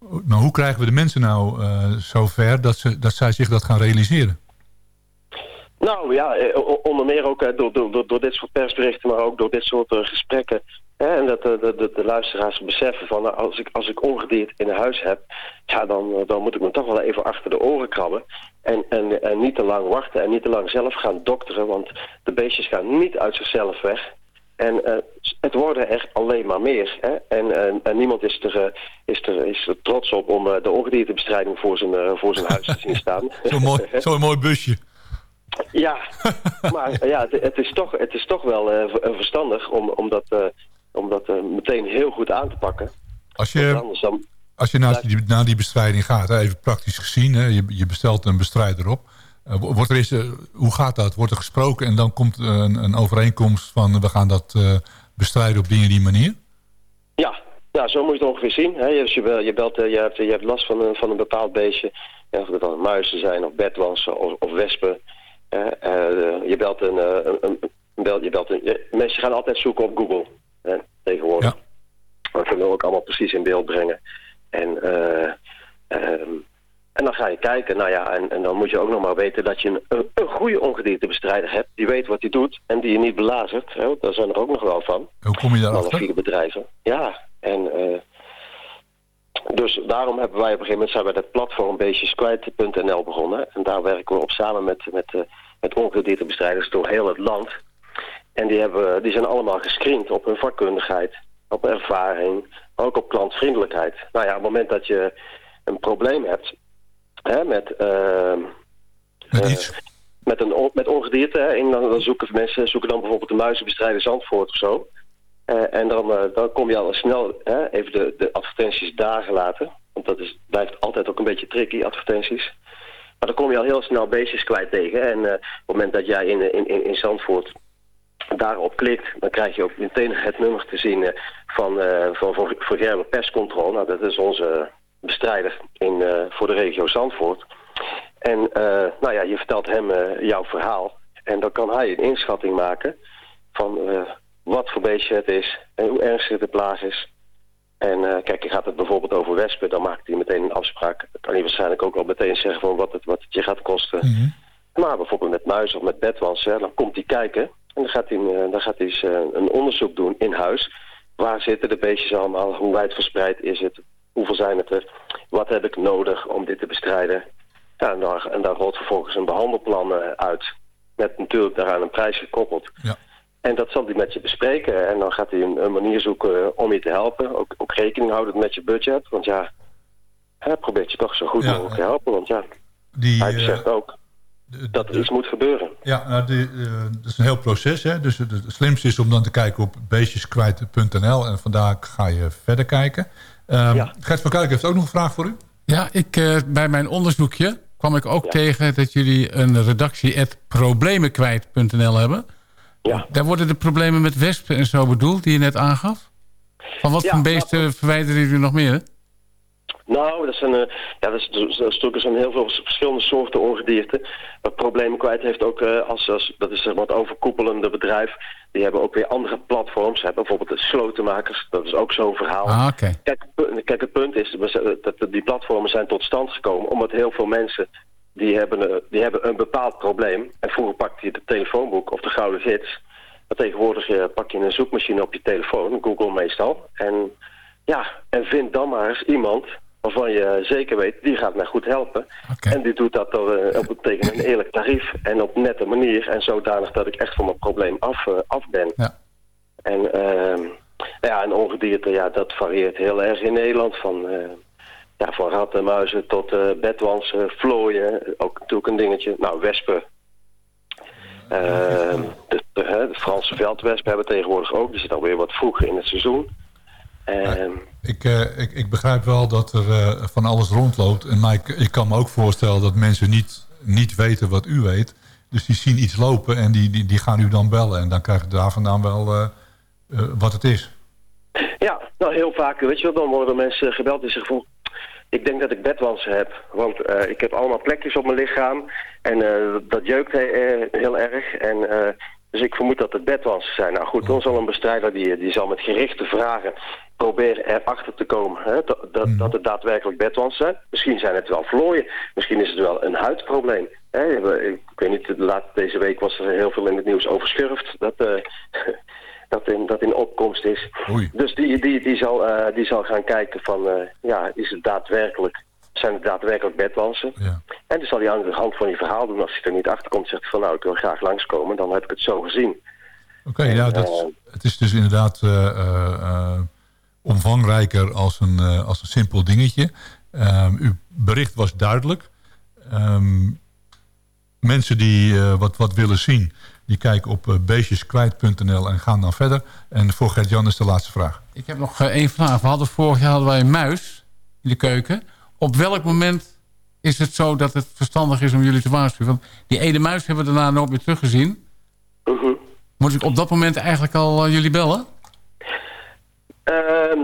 Speaker 6: Nou, hoe krijgen we de mensen nou zover dat, ze, dat zij zich dat gaan realiseren?
Speaker 9: Nou ja, onder meer ook door, door, door, dit soort persberichten, maar ook door dit soort gesprekken. En dat de, de, de, de luisteraars beseffen van nou, als, ik, als ik ongedierte in huis heb, ja, dan, eh, dan moet ik me toch wel even achter de oren krabben. En, en, en niet te lang wachten en niet te lang zelf gaan dokteren, want de beestjes gaan niet uit zichzelf weg. En eh, het worden er alleen maar meer. Hè? En, en, en niemand is er, eh, is, er, is er trots op om eh, de ongediertebestrijding voor zijn, eh, voor zijn huis te zien staan.
Speaker 6: Zo'n mooi, zo'n mooi busje.
Speaker 9: Ja, maar eh, ja, het, het is toch, het is toch wel eh, ver- verstandig om, om dat, eh, om dat eh, meteen heel goed aan te pakken.
Speaker 6: Als je,
Speaker 9: dan,
Speaker 6: als je naar, die, naar die bestrijding gaat, hè, even praktisch gezien... Hè, je, je bestelt een bestrijder op... eh, wordt er eens, eh, hoe gaat dat? Wordt er gesproken en dan komt een, een overeenkomst van... we gaan dat bestrijden op die en die manier?
Speaker 9: ja, ja, zo moet je het ongeveer zien. Hè? Dus je, je, belt, je, hebt, je hebt last van een, van een bepaald beestje. Ja, of het dan muizen zijn of bedwansen of, of wespen. Je belt een... eh, een, een, bel, je belt een mensen gaan altijd zoeken op Google. Hè, tegenwoordig.
Speaker 6: Ja.
Speaker 9: We kunnen ook allemaal precies in beeld brengen. En, eh, ehm, en dan ga je kijken, nou ja, en, en dan moet je ook nog maar weten dat je een, een, goede ongediertebestrijder hebt. Die weet wat hij doet en die je niet belazert. Hè, daar zijn er ook nog wel van.
Speaker 6: Hoe kom je
Speaker 9: Alle
Speaker 6: daarachter?
Speaker 9: vier bedrijven. Ja, en eh, dus daarom hebben wij op een gegeven moment zijn wij dat platform beestjeskwijt.nl begonnen. En daar werken we op samen met, met, eh, met ongediertebestrijders door heel het land. En die, hebben, die zijn allemaal gescreend op hun vakkundigheid, op ervaring, maar ook op klantvriendelijkheid. Nou ja, op het moment dat je een probleem hebt hè, met, ehm, eh, met, een, met ongedierte, hè, en dan, dan zoeken mensen zoeken dan bijvoorbeeld de muizenbestrijder Zandvoort of zo. Eh, en dan, eh, dan kom je al snel hè, even de, de advertenties daar gelaten. Want dat is, blijft altijd ook een beetje tricky, advertenties. Maar dan kom je al heel snel beestjes kwijt tegen. En op het moment dat jij in, in, in, in Zandvoort daarop klikt, dan krijg je ook meteen het nummer te zien eh, van, eh van, van, van Gerben Pestcontrol. Nou, dat is onze bestrijder in, eh, voor de regio Zandvoort. En nou ja, je vertelt hem jouw verhaal. En dan kan hij een inschatting maken van wat voor beestje het is en hoe ernstig de plaag is. En kijk, je gaat het bijvoorbeeld over wespen, dan maakt hij meteen een afspraak. Dan kan hij waarschijnlijk ook al meteen zeggen van wat het, wat het je gaat kosten. Maar bijvoorbeeld met muizen of met bedwans, hè, dan komt hij kijken. En dan gaat hij, eh, dan gaat hij eh, een onderzoek doen in huis. Waar zitten de beestjes allemaal? Hoe wijdverspreid is het? Hoeveel zijn het er? Wat heb ik nodig om dit te bestrijden? Ja, en, daar, en daar rolt vervolgens een behandelplan eh, uit. Met natuurlijk daaraan een prijs gekoppeld.
Speaker 6: Ja.
Speaker 9: En dat zal hij met je bespreken. En dan gaat hij een, een manier zoeken om je te helpen. Ook, ook rekening houden met je budget. Want ja, hij probeert je toch zo goed
Speaker 6: Ja,
Speaker 9: mogelijk te helpen. Want ja,
Speaker 6: Die,
Speaker 9: hij zegt ook dat iets moet gebeuren.
Speaker 6: Ja, nou, die, eh, dat is een heel proces. Hè? Dus het, het slimste is om dan te kijken op beestjeskwijt.nl. En vandaar ga je verder kijken. Um, Gert van Kuik heeft ook nog een vraag voor u.
Speaker 7: Ja, ik, eh, bij mijn onderzoekje kwam ik ook tegen dat jullie een redactie at problemenkwijt.nl hebben.
Speaker 9: Ja.
Speaker 7: Daar worden de problemen met wespen en zo bedoeld, die je net aangaf? Van wat
Speaker 9: Ja,
Speaker 7: voor beesten verwijderen jullie nog meer?
Speaker 9: Nou, dat zijn, eh, ja, dat is, dat zijn heel veel verschillende soorten ongedierte. Wat problemen kwijt heeft ook, eh, als, als, dat is maar het overkoepelende bedrijf. Die hebben ook weer andere platforms. Hè. Bijvoorbeeld de slotenmakers, dat is ook zo'n verhaal.
Speaker 7: Ah.
Speaker 9: Kijk, kijk, het punt is dat die platformen zijn tot stand gekomen omdat heel veel mensen die hebben, eh, die hebben een bepaald probleem. En vroeger pakte je de telefoonboek of de gouden gids. Maar tegenwoordig pak je een zoekmachine op je telefoon, Google meestal. En ja, en vind dan maar eens iemand waarvan je zeker weet, die gaat mij goed helpen. En die doet dat door, eh, op, tegen een eerlijk tarief en op nette manier. En zodanig dat ik echt van mijn probleem af, eh, af ben.
Speaker 7: Ja.
Speaker 9: En ehm, ja, en ongedierte, ja, dat varieert heel erg in Nederland. Van, eh, ja, van ratten, muizen tot bedwansen, vlooien, ook natuurlijk een dingetje. Nou, wespen. Ehm, de, de, Franse veldwespen hebben tegenwoordig ook. Die zitten alweer wat vroeger in het seizoen. Ehm,
Speaker 6: Ik, eh, ik, ik begrijp wel dat er eh, van alles rondloopt. En maar ik, ik kan me ook voorstellen dat mensen niet, niet weten wat u weet. Dus die zien iets lopen en die, die, die gaan u dan bellen. En dan krijg je daar vandaan wel eh, wat het is.
Speaker 9: Ja, nou heel vaak, weet je wel, dan worden mensen gebeld die zeggen van... Ik denk dat ik bedwansen heb, want ik heb allemaal plekjes op mijn lichaam en dat jeukt he- heel erg. En, dus ik vermoed dat het bedwansen zijn. Nou goed, dan zal een bestrijder die, die zal met gerichte vragen proberen erachter te komen hè, dat, dat, dat het daadwerkelijk bedwansen zijn. Misschien zijn het wel vlooien, misschien is het wel een huidprobleem. Hè, ik weet niet, laat, deze week was er heel veel in het nieuws over schurft. Dat, eh, dat in, dat in opkomst is. Dus die, die, die, zal, eh, die zal gaan kijken van, eh, ja, is het daadwerkelijk, zijn het daadwerkelijk bedwansen? En dan zal hij aan de hand van die verhaal doen, als hij er niet achter komt, zegt hij van, nou, ik wil graag langskomen, dan heb ik het zo gezien.
Speaker 6: Oké, ja, dat,
Speaker 9: eh,
Speaker 6: het is dus inderdaad eh, eh, eh, omvangrijker als een, eh, als een simpel dingetje. Ehm, uw bericht was duidelijk. Ehm, mensen die eh, wat, wat willen zien, die kijken op beestjeskwijt.nl en gaan dan verder. En voor Gert-Jan is de laatste vraag.
Speaker 7: Ik heb nog één vraag. We hadden vorig jaar hadden wij een muis in de keuken. Op welk moment is het zo dat het verstandig is om jullie te waarschuwen? Want die ene muis hebben we daarna nooit meer teruggezien.
Speaker 9: Mhm.
Speaker 7: Moet ik op dat moment eigenlijk al eh, jullie bellen?
Speaker 9: Eh,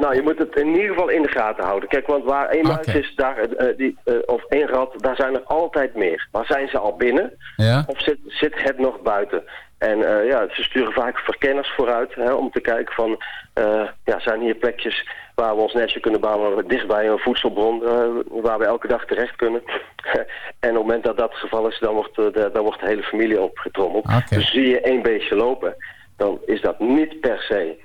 Speaker 9: nou, je moet het in ieder geval in de gaten houden. Kijk, want waar één muis is, daar, eh, die, of één rat, daar zijn er altijd meer. Maar zijn ze al binnen?
Speaker 7: Ja?
Speaker 9: Of zit, zit het nog buiten? En eh, ja, ze sturen vaak verkenners vooruit hè, om te kijken van... eh, ja, zijn hier plekjes waar we ons nestje kunnen bouwen... waar we dichtbij een voedselbron, eh, waar we elke dag terecht kunnen. en op het moment dat dat het geval is, dan wordt, de, dan wordt de hele familie opgetrommeld. Dus zie je één beestje lopen, dan is dat niet per se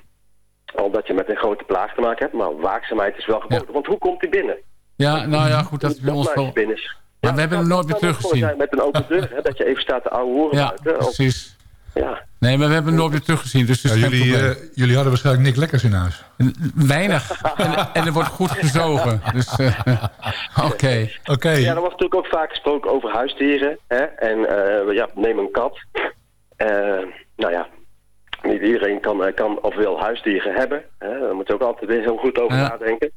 Speaker 9: omdat je met een grote plaag te maken hebt... maar waakzaamheid is wel geboden. Want hoe komt hij binnen?
Speaker 7: Ja, nou ja, goed, dat is bij ons wel...
Speaker 9: binnen is.
Speaker 7: Maar we hebben hem nooit meer teruggezien.
Speaker 9: Met een open deur, hè, dat je even staat te ouwe horen
Speaker 7: Ja,
Speaker 9: buiten.
Speaker 7: Precies.
Speaker 9: Ja.
Speaker 7: Nee, maar we hebben hem nooit meer teruggezien, dus
Speaker 6: Ja, jullie, eh, jullie hadden waarschijnlijk niks lekkers in huis.
Speaker 7: Weinig. En, en er wordt goed gezogen. Dus, eh, oké.
Speaker 6: Oké,
Speaker 9: Ja, er wordt natuurlijk ook vaak gesproken over huisdieren. Hè? En eh, ja, neem een kat. Eh, nou ja, niet iedereen kan, kan of wil huisdieren hebben. Hè? Daar moet je ook altijd weer heel goed over
Speaker 7: Ja.
Speaker 9: nadenken.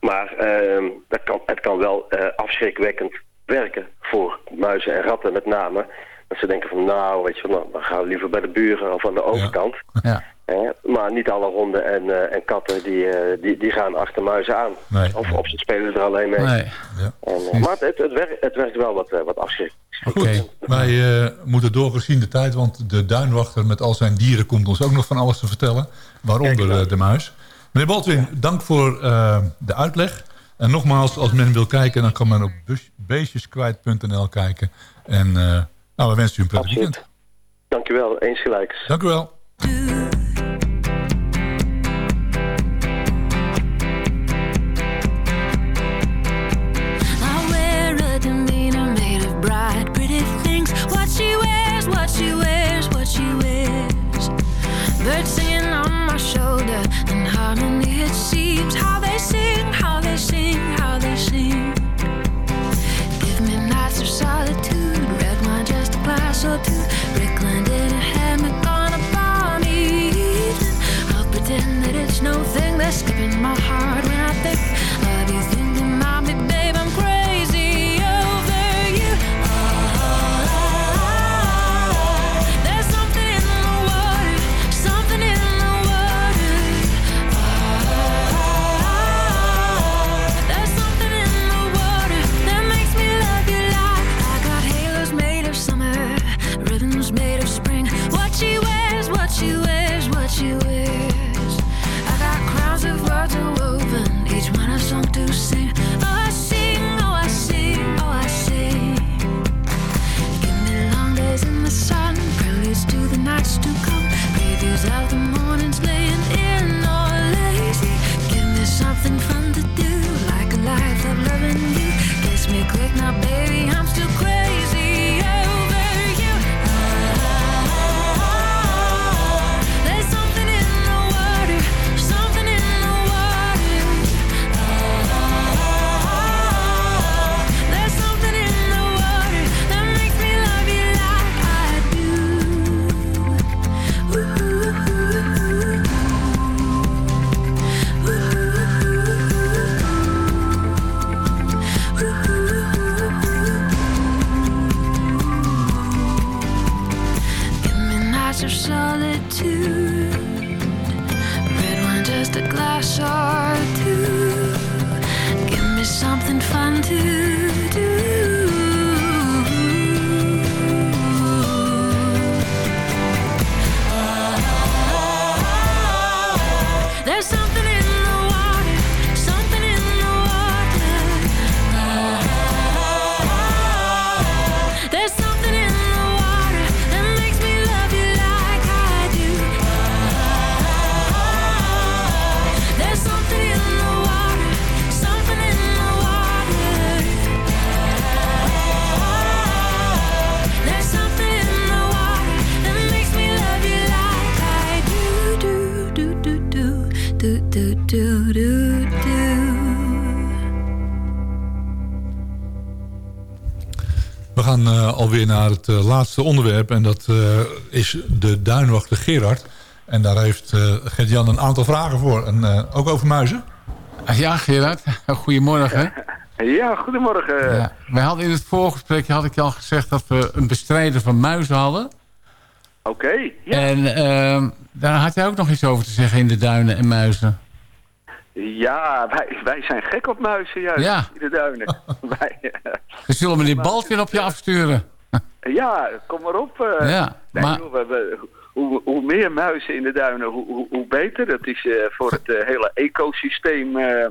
Speaker 9: Maar ehm, dat kan, het kan wel eh, afschrikwekkend werken voor muizen en ratten met name. Dat ze denken van nou, weet je, wel, nou, dan gaan we liever bij de buren of aan de overkant.
Speaker 7: Ja.
Speaker 9: Hè? Maar niet alle honden en, eh, en katten die, eh, die, die gaan achter muizen aan.
Speaker 6: Nee.
Speaker 9: Of, of ze spelen er alleen mee.
Speaker 7: Nee.
Speaker 9: En, eh, maar het, het, werkt, het werkt wel wat, eh, wat afschrikt.
Speaker 7: Oké.
Speaker 6: wij eh, moeten doorgezien de tijd, want de duinwachter met al zijn dieren komt ons ook nog van alles te vertellen. Waaronder eh, de muis. Meneer Baldwin, dank voor eh, de uitleg. En nogmaals, als men wil kijken, dan kan men op beestjeskwijt.nl kijken. En eh, nou, we wensen u een prettig weekend.
Speaker 9: Dankjewel, eens gelijks.
Speaker 6: Dank u wel.
Speaker 10: Or too. Rick landed a hammock on a bomb me. I'll pretend that it's no They're skipping my heart when I think.
Speaker 6: Gaan eh, alweer naar het eh, laatste onderwerp. En dat eh, is de duinwachter Gerard. En daar heeft eh Gert-Jan een aantal vragen voor. En eh, ook over muizen.
Speaker 7: Ah, Ja, Gerard. Goedemorgen.
Speaker 11: Ja, goedemorgen.
Speaker 7: Ja. Wij hadden in het voorgesprekje had ik je al gezegd dat we een bestrijder van muizen hadden.
Speaker 11: Oké, ja.
Speaker 7: En ehm, daar had jij ook nog iets over te zeggen in de duinen en muizen.
Speaker 11: Ja, wij, wij zijn gek op muizen juist
Speaker 7: Ja.
Speaker 11: in de duinen. wij, eh,
Speaker 7: Dan zullen we die baltje op je afsturen.
Speaker 11: ja, kom maar op. eh.
Speaker 7: Ja,
Speaker 11: Nee,
Speaker 7: maar-
Speaker 11: joh, we, we- hoe, hoe meer muizen in de duinen, hoe, hoe, hoe beter. Dat is eh, voor het eh, hele ecosysteem. eh,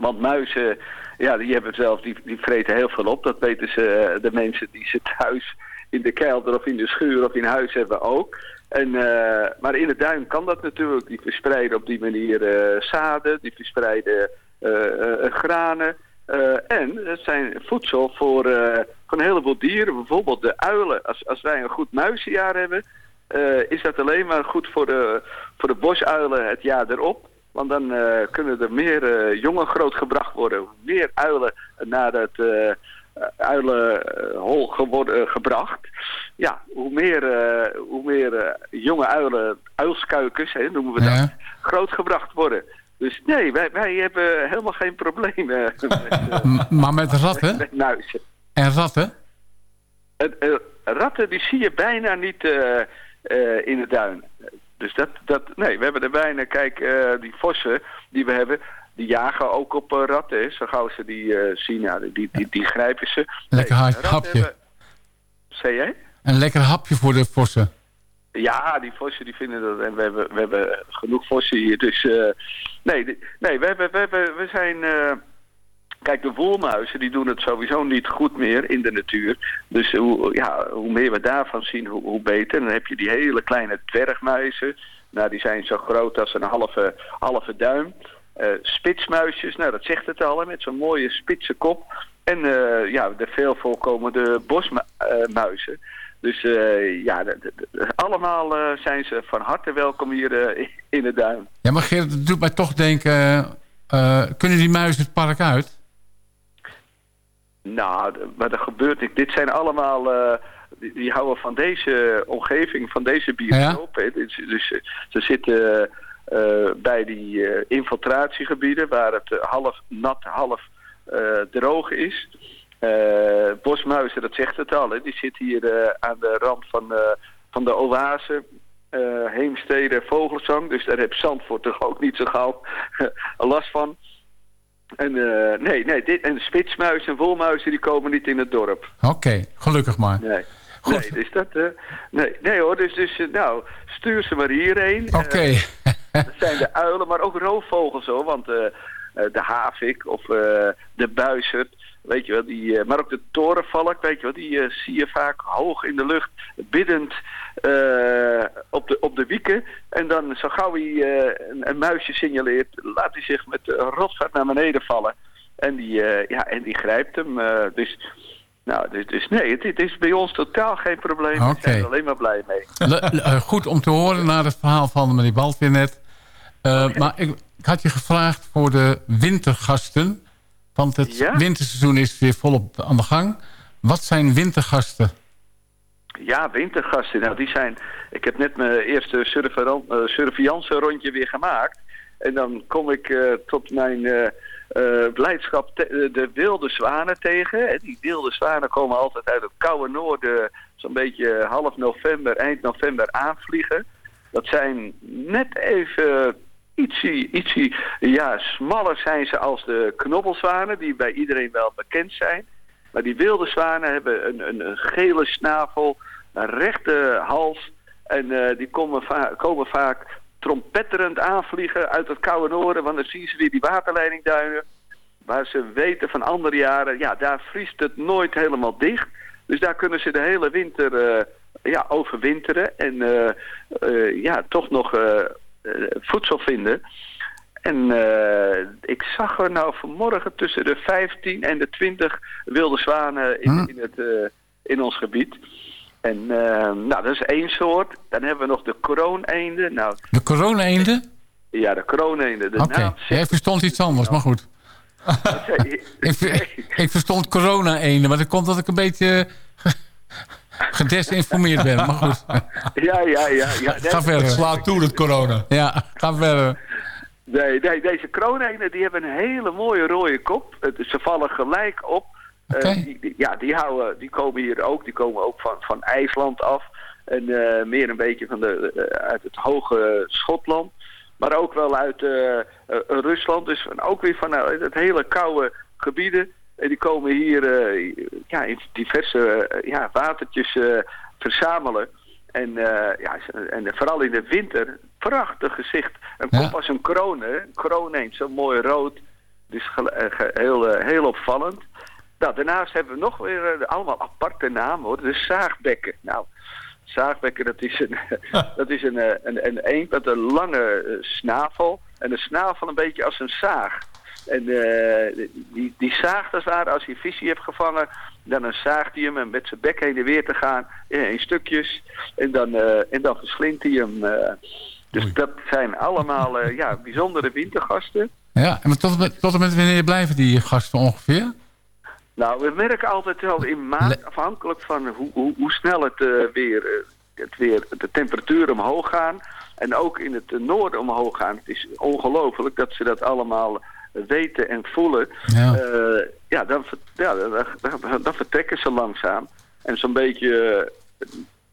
Speaker 11: want muizen, ja, die hebben zelf, die, die vreten heel veel op. Dat weten ze, eh, de mensen die ze thuis in de kelder of in de schuur of in huis hebben ook. En, eh, maar in de duin kan dat natuurlijk. Die verspreiden op die manier eh, zaden, die verspreiden eh, granen. En het zijn voedsel voor, voor een heleboel dieren. Bijvoorbeeld de uilen. Als, als wij een goed muizenjaar hebben, is dat alleen maar goed voor de, voor de bosuilen het jaar erop. Want dan kunnen er meer jongen grootgebracht worden. Meer uilen naar het eh uilenhol geworden, eh, gebracht. Ja, hoe meer, eh, hoe meer jonge uilen, uilskuikens, hè, noemen we dat,
Speaker 7: Ja.
Speaker 11: grootgebracht worden. Dus nee, wij, wij hebben helemaal geen probleem eh, met,
Speaker 7: maar met ratten?
Speaker 11: met muizen.
Speaker 7: En ratten?
Speaker 11: Ratten die zie je bijna niet in de duin. Dus dat, dat, nee, we hebben er bijna, kijk, eh, die vossen die we hebben, die jagen ook op eh, ratten. Zo gauw ze die eh, zien, ja, die, die, die grijpen ze.
Speaker 7: Lekker
Speaker 11: Nee,
Speaker 7: hapje.
Speaker 11: hebben- Zei jij?
Speaker 7: Een lekker hapje voor de vossen.
Speaker 11: Ja, die vossen die vinden dat. En we hebben, we hebben genoeg vossen hier. Dus nee, nee we, hebben, we, hebben, we zijn. Eh, kijk, de woelmuizen die doen het sowieso niet goed meer in de natuur. Dus hoe, ja, hoe meer we daarvan zien, hoe, hoe beter. Dan heb je die hele kleine dwergmuizen. Nou, die zijn zo groot als een halve, halve duim. Eh, spitsmuisjes, nou dat zegt het al, met zo'n mooie spitse kop. En eh, ja, de veel voorkomende bosmuizen. Dus eh, ja, allemaal eh, zijn ze van harte welkom hier eh, in de duin.
Speaker 7: Ja, maar Gerrit, het doet mij toch denken... eh, kunnen die muizen het park uit?
Speaker 11: Nou, maar er gebeurt niet. Dit zijn allemaal... eh, die, die houden van deze omgeving, van deze biotoop. hè. Dus, dus eh, ze zitten eh, bij die infiltratiegebieden... waar het half nat, half droog is... Bosmuizen, dat zegt het al. Hè. Die zitten hier aan de rand van, van de oase. eh Heemstede, Vogelzang. Dus daar heb Zandvoort toch ook niet zo gauw last van. En, eh, nee, nee, dit, en spitsmuizen en wolmuizen die komen niet in het dorp.
Speaker 7: Oké, gelukkig maar.
Speaker 11: Nee. Nee, dus dat, eh, nee, nee hoor, dus, dus eh, nou, stuur ze maar hierheen.
Speaker 7: Oké.
Speaker 11: Dat zijn de uilen, maar ook roofvogels hoor, want de havik of de buizerd, weet je wel, die, eh, maar ook de torenvalk, weet je wel, die eh, zie je vaak hoog in de lucht, biddend eh, op, de, op de wieken. En dan zo gauw hij een, een muisje signaleert, laat hij zich met uh, rotvaart naar beneden vallen. En die, ja, en die grijpt hem. dus, nou, dus, dus nee, het, het is bij ons totaal geen probleem. We
Speaker 7: Oké.
Speaker 11: zijn er alleen maar blij mee.
Speaker 7: Le- le- goed om te horen naar het verhaal van meneer Baldwin net. Eh, Maar ik, ik had je gevraagd voor de wintergasten. Want het
Speaker 11: Ja?
Speaker 7: winterseizoen is weer volop aan de gang. Wat zijn wintergasten?
Speaker 11: Ja, wintergasten. Nou, die zijn... Ik heb net mijn eerste eh, surveillance rondje weer gemaakt. En dan kom ik eh, tot mijn eh, blijdschap de wilde zwanen tegen. En die wilde zwanen komen altijd uit het koude noorden... zo'n beetje half november, eind november aanvliegen. Dat zijn net even ietsie, ietsie ja, smaller zijn ze als de knobbelzwanen... die bij iedereen wel bekend zijn. Maar die wilde zwanen hebben een, een, een gele snavel, een rechte hals. En eh, die komen, komen vaak trompetterend aanvliegen uit het koude noorden. Want dan zien ze weer die waterleidingduinen. Waar ze weten van andere jaren, ja, daar vriest het nooit helemaal dicht. Dus daar kunnen ze de hele winter eh, ja, overwinteren. En eh, ja, toch nog voedsel vinden. En eh, ik zag er nou vanmorgen tussen de 15 en de 20 wilde zwanen in, in, het, eh, in ons gebied. En eh, nou, dat is één soort. Dan hebben we nog de krooneenden. Nou,
Speaker 7: De corona-eenden?
Speaker 11: ja, de krooneenden. De
Speaker 7: Oké, jij verstond iets anders, maar goed. ik, ik verstond corona-eenden, maar dat komt dat ik een beetje gedesinformeerd ben. Maar goed.
Speaker 11: Ja, ja, ja. ja.
Speaker 7: Ga verder.
Speaker 6: Slaat toe, het corona.
Speaker 7: Ja, ga verder.
Speaker 11: Nee, nee, deze krooneenden die hebben een hele mooie rode kop. Het, ze vallen gelijk op. Eh, die, die- ja, die, houden, die komen hier ook. Die komen ook van, van IJsland af. En eh, meer een beetje van de, eh, uit het hoge Schotland. Maar ook wel uit Rusland. Dus ook weer van uh, het hele koude gebieden. En die komen hier eh, ja, in diverse eh, ja, watertjes eh, verzamelen. En, eh, ja, en vooral in de winter, prachtig gezicht. Een kop als een kroon, hè. Een kroon eens, zo mooi rood. Dus heel, heel opvallend. Nou, daarnaast hebben we nog weer allemaal aparte namen hoor. De zaagbekken. Nou, zaagbekken dat is een, dat is een, een, een eend met een lange snavel. En een snavel een beetje als een zaag. En die, die zaagt als het ware, als hij visie heeft gevangen, dan dan zaagt hij hem en met zijn bek heen en weer te gaan in, in stukjes. En dan, eh, en dan verslindt hij hem. eh. dus dat zijn allemaal eh, ja, bijzondere wintergasten.
Speaker 7: Ja, en tot en, met, tot en met wanneer blijven die gasten ongeveer?
Speaker 11: Nou, we merken altijd wel in maart, afhankelijk van hoe, hoe, hoe snel het, weer, het weer de temperatuur omhoog gaan. En ook in het noorden omhoog gaan. Het is ongelooflijk dat ze dat allemaal weten en voelen.
Speaker 7: Ja.
Speaker 11: Eh, ja, dan, ja dan, dan- dan vertrekken ze langzaam. En zo'n beetje eh,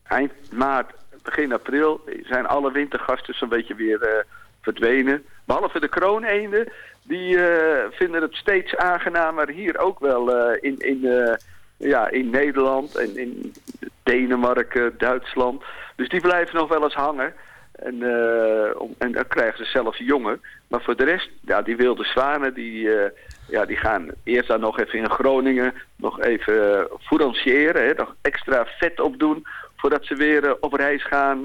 Speaker 11: eind maart, begin april zijn alle wintergasten zo'n beetje weer eh, verdwenen. Behalve de krooneenden, die vinden het steeds aangenamer hier ook wel in, in, ja, in Nederland en in Denemarken, Duitsland. Dus die blijven nog wel eens hangen. En, om- en dan krijgen ze zelfs jongen. Maar voor de rest, ja, die wilde zwanen, die, eh, ja, die gaan eerst dan nog even in Groningen nog even uh, fourancieren. Hè, nog extra vet opdoen voordat ze weer op reis gaan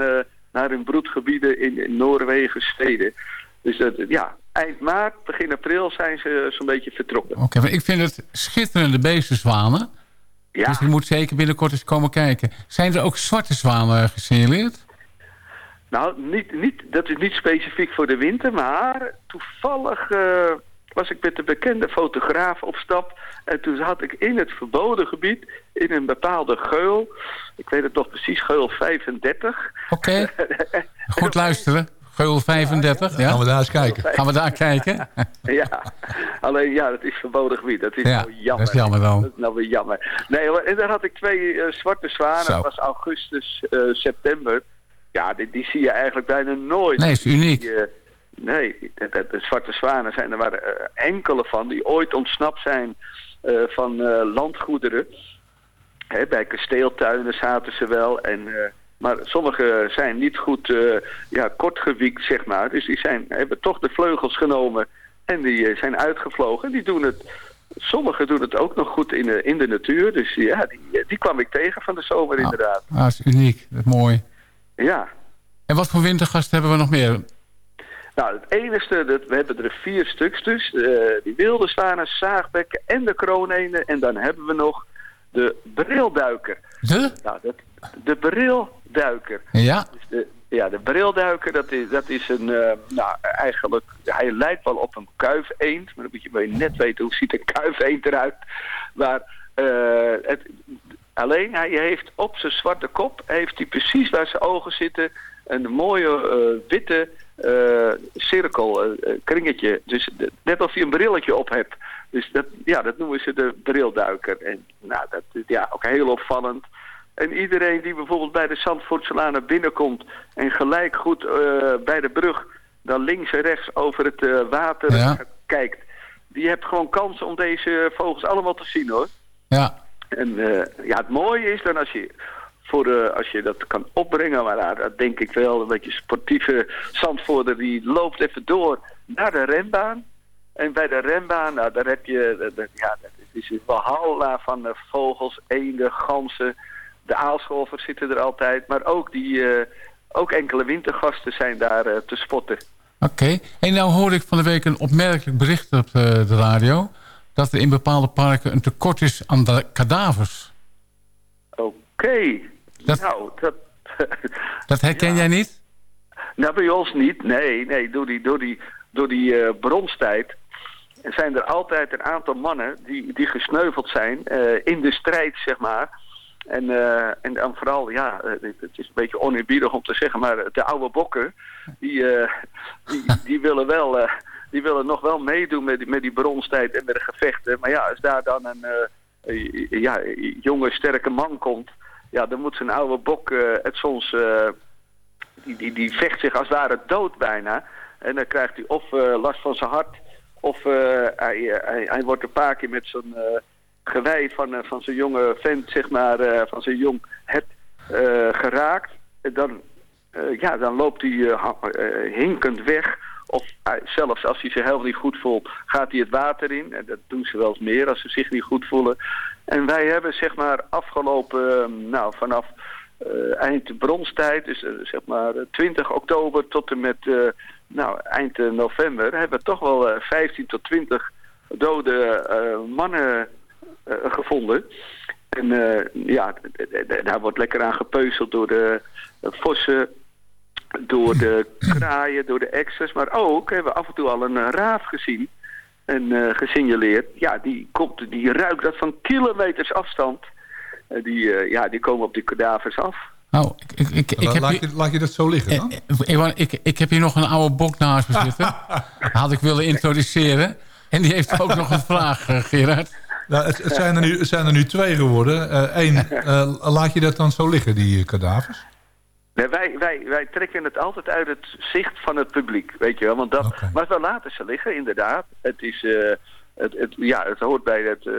Speaker 11: naar hun broedgebieden in, in Noorwegen, Zweden. Dus dat, ja, eind maart, begin april zijn ze zo'n beetje vertrokken.
Speaker 7: Oké, maar ik vind het schitterende beesten zwanen.
Speaker 11: Ja.
Speaker 7: Dus je moet zeker binnenkort eens komen kijken. Zijn er ook zwarte zwanen gesignaleerd?
Speaker 11: Nou, niet, niet, dat is niet specifiek voor de winter, maar toevallig eh, was ik met een bekende fotograaf op stap. En toen zat ik in het verboden gebied, in een bepaalde geul. Ik weet het nog precies, geul 35.
Speaker 7: Oké, goed luisteren. Geul 35, ja.
Speaker 6: Gaan we daar eens kijken.
Speaker 7: Gaan we daar kijken?
Speaker 11: ja, alleen ja, dat is verboden gebied. Dat is
Speaker 7: Ja,
Speaker 11: nou jammer.
Speaker 7: dat is jammer dan.
Speaker 11: Dat is nou weer jammer. Nee, en daar had ik twee eh, zwarte zwanen.
Speaker 7: Zo.
Speaker 11: Dat was augustus, eh, september. Ja, die, die zie je eigenlijk bijna nooit.
Speaker 7: Nee, is uniek.
Speaker 11: Die, eh, nee, de, de- de zwarte zwanen zijn er maar eh, enkele van die ooit ontsnapt zijn eh, van landgoederen. Hè, bij kasteeltuinen zaten ze wel. En, maar sommige zijn niet goed ja, kortgewiekt, zeg maar. Dus die zijn, hebben toch de vleugels genomen en die zijn uitgevlogen. Die doen het, sommigen doen het ook nog goed in de, in de natuur. Dus ja, die, die kwam ik tegen van de zomer inderdaad.
Speaker 7: Ah, dat is uniek. Dat is mooi.
Speaker 11: Ja.
Speaker 7: En wat voor wintergasten hebben we nog meer?
Speaker 11: Nou, het enige, dat, we hebben er vier stuks dus. Eh, die wilde zwanen, zaagbekken en de krooneenden. En dan hebben we nog de brilduiker.
Speaker 7: De?
Speaker 11: Nou, dat, de brilduiker.
Speaker 7: Ja?
Speaker 11: Dus de, ja, de brilduiker, dat is, dat is een, eh, nou eigenlijk, hij lijkt wel op een kuifeend. Maar dan moet je net weten hoe ziet een kuifeend eruit. Maar eh, het, alleen hij heeft op zijn zwarte kop, heeft hij precies waar zijn ogen zitten, een mooie eh, witte eh, cirkel, eh, kringetje. Dus net alsof je een brilletje op hebt. Dus dat, ja, dat noemen ze de brilduiker. En nou, dat is ja, ook heel opvallend. En iedereen die bijvoorbeeld bij de Zandvoortselaan naar binnenkomt... en gelijk goed bij de brug dan links en rechts over het water
Speaker 7: Ja.
Speaker 11: kijkt... die hebt gewoon kans om deze vogels allemaal te zien, hoor.
Speaker 7: Ja.
Speaker 11: En eh, ja, het mooie is dan als je, voor, de, als je dat kan opbrengen, maar nou, dat denk ik wel, een beetje sportieve zandvoerder, die loopt even door naar de rembaan. En bij de rembaan, nou, daar heb je, dat- ja, is een walhalla van eh, vogels, eenden, ganzen. De aalscholvers zitten er altijd, maar ook, die, ook enkele wintergasten zijn daar te spotten.
Speaker 7: Oké. En nou hoorde ik van de week een opmerkelijk bericht op de radio... dat er in bepaalde parken een tekort is aan de kadavers.
Speaker 11: Oké, nou, dat...
Speaker 7: Dat herken jij niet?
Speaker 11: Nou, bij ons niet. Nee, nee. Door die, door die, door die eh, bronstijd zijn er altijd een aantal mannen die, die gesneuveld zijn eh, in de strijd, zeg maar. En, eh, en dan vooral, ja, het is een beetje oneerbiedig om te zeggen, maar de oude bokken, die, die, die willen wel... die willen nog wel meedoen met die, met die bronstijd en met de gevechten. Maar ja, als daar dan een eh, ja, jonge, sterke man komt... Ja, dan moet zijn oude bok eh, het soms... eh, die, die, die vecht zich als het ware dood bijna. En dan krijgt hij of last van zijn hart, of hij, hij, hij wordt een paar keer met eh, gewei van, van zijn jonge vent, zeg maar, van zijn jong het geraakt. En dan, ja, dan loopt hij hinkend weg. Of eh, zelfs als hij zich helemaal niet goed voelt, gaat hij het water in. En dat doen ze wel eens meer als ze zich niet goed voelen. En wij hebben zeg maar afgelopen, eh, nou vanaf eh, eind bronstijd, dus eh, zeg maar eh, 20 oktober tot en met nou, eind november, hebben we toch wel eh, 15 tot 20 dode mannen gevonden. En ja, daar wordt lekker aan gepeuzeld door de vossen, door de kraaien, door de exers. Maar ook hebben we af en toe al een eh, raaf gezien en eh, gesignaleerd. Ja, die, komt, die ruikt dat van kilometers afstand. Eh, die, eh, ja, die komen op die kadavers af.
Speaker 7: Nou, ik, ik, ik, heb
Speaker 6: laat, je, laat je dat zo liggen dan?
Speaker 7: ik, ik, ik heb hier nog een oude bok naast me zitten. Had ik willen introduceren. En die heeft ook nog een vraag, Gerard.
Speaker 6: Nou, het, het, zijn er nu, het zijn er nu twee geworden. Eén, laat je dat dan zo liggen, die kadavers?
Speaker 11: Nee, wij, wij, wij trekken het altijd uit het zicht van het publiek, weet je wel. Want dat, Maar we laten ze liggen, inderdaad. Het is, eh, het, het, ja, het hoort bij het... eh,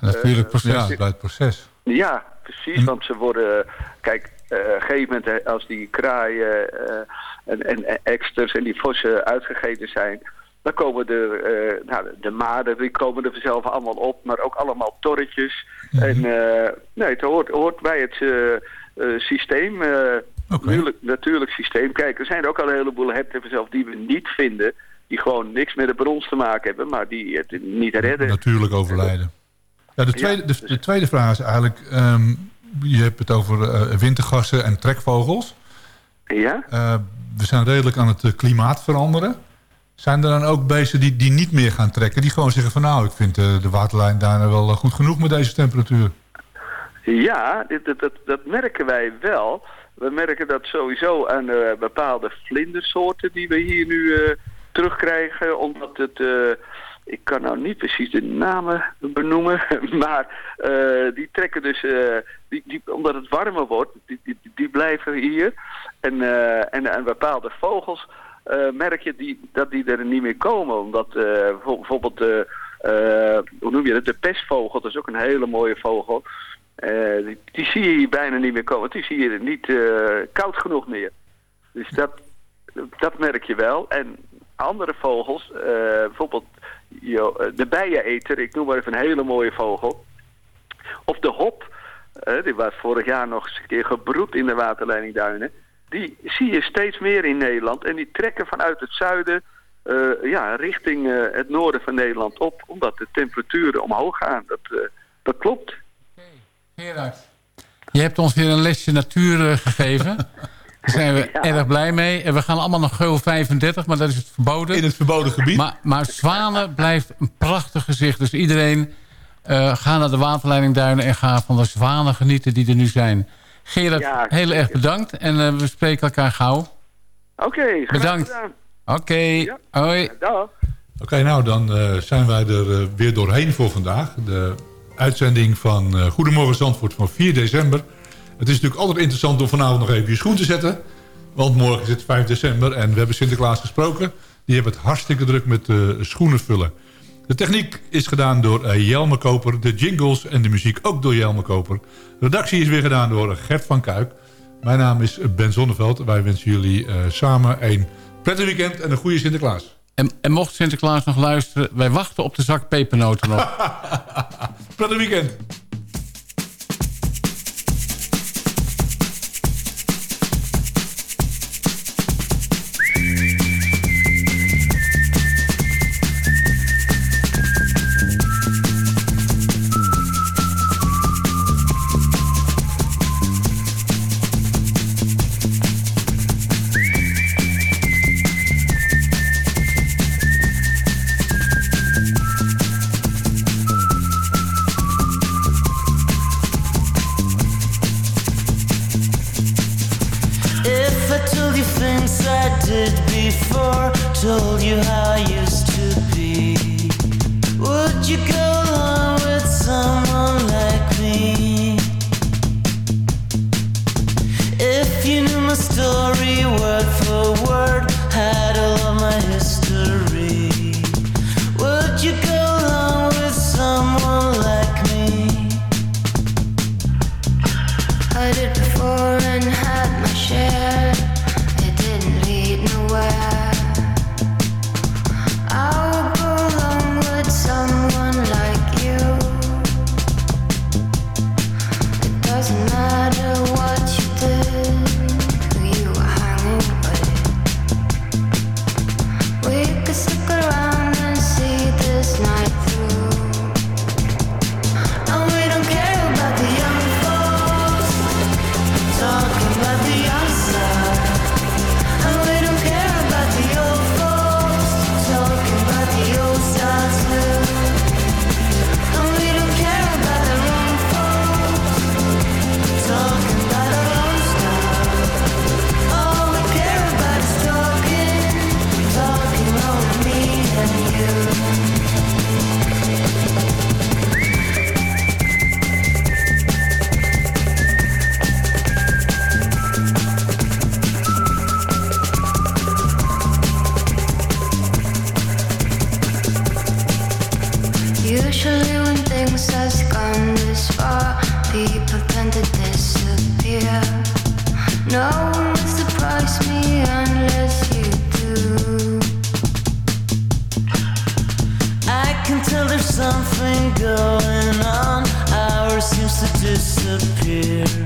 Speaker 6: Natuurlijk
Speaker 11: eh,
Speaker 6: Ja, bij het proces.
Speaker 11: Ja, precies, want ze worden... Kijk, eh, op een gegeven moment als die kraaien eh, en, en eksters en die vossen uitgegeten zijn... dan komen de, eh, nou, de maden, die komen er vanzelf allemaal op, maar ook allemaal torretjes. En eh, nee, het hoort, hoort bij het eh, eh, systeem, eh, natuurlijk, natuurlijk systeem. Kijk, er zijn ook al een heleboel herten zelf die we niet vinden... die gewoon niks met de brons te maken hebben, maar die het niet redden.
Speaker 6: Natuurlijk overlijden. Ja, de, tweede, de, de tweede vraag is eigenlijk... ehm, je hebt het over eh, wintergassen en trekvogels.
Speaker 11: Ja?
Speaker 6: Eh, we zijn redelijk aan het eh, klimaat veranderen. Zijn er dan ook beesten die, die niet meer gaan trekken? Die gewoon zeggen van nou, ik vind eh, de waterlijn daar wel eh, goed genoeg met deze temperatuur.
Speaker 11: Ja, dat, dat merken wij wel. We merken dat sowieso aan eh, bepaalde vlindersoorten die we hier nu eh, terugkrijgen. Omdat het, eh, ik kan nou niet precies de namen benoemen, maar die trekken dus, die, die, omdat het warmer wordt, die, die, die blijven hier. En, en, en bepaalde vogels merk je die, dat die er niet meer komen. Omdat bijvo- bijvoorbeeld, hoe noem je dat, de pestvogel, dat is ook een hele mooie vogel. Eh, die, zie je bijna niet meer komen. Die zie je niet eh, koud genoeg meer. Dus dat, dat merk je wel. En andere vogels, eh, bijvoorbeeld eh, de bijeneter, ik noem maar even een hele mooie vogel. Of de hop, die was vorig jaar nog eens een keer gebroed in de waterleidingduinen. Die zie je steeds meer in Nederland. En die trekken vanuit het zuiden ja, richting het noorden van Nederland op. Omdat de temperaturen omhoog gaan. Dat, dat klopt.
Speaker 7: Gerard. Je hebt ons weer een lesje natuur eh, gegeven. Daar zijn we erg blij mee. En we gaan allemaal naar geul 35, maar dat is het verboden.
Speaker 6: In het verboden gebied.
Speaker 7: Maar, maar Zwanen blijft een prachtig gezicht. Dus iedereen eh ga naar de waterleidingduinen en ga van de zwanen genieten die er nu zijn. Gerard,
Speaker 11: Ja,
Speaker 7: heel erg bedankt. En eh, we spreken elkaar gauw.
Speaker 11: Oké, graag
Speaker 7: Bedankt.
Speaker 11: gedaan.
Speaker 7: Oké, hoi.
Speaker 6: Oké, nou dan eh, zijn wij er weer doorheen voor vandaag. De uitzending van eh, Goedemorgen Zandvoort van 4 december. Het is natuurlijk altijd interessant om vanavond nog even je schoen te zetten. Want morgen is het 5 december en we hebben Sinterklaas gesproken. Die hebben het hartstikke druk met eh, schoenen vullen. De techniek is gedaan door eh, Jelme Koper. De jingles en de muziek ook door Jelme Koper. De redactie is weer gedaan door Gert van Kuik. Mijn naam is Ben Zonneveld. Wij wensen jullie samen een prettig weekend en een goede Sinterklaas.
Speaker 7: En, mocht Sinterklaas nog luisteren, wij wachten op de zak pepernoten nog.
Speaker 6: Prettig weekend.
Speaker 12: Usually when things has gone this far, people tend to disappear. No one would surprise me unless you do.
Speaker 5: I can tell there's something going on. Ours seem to disappear.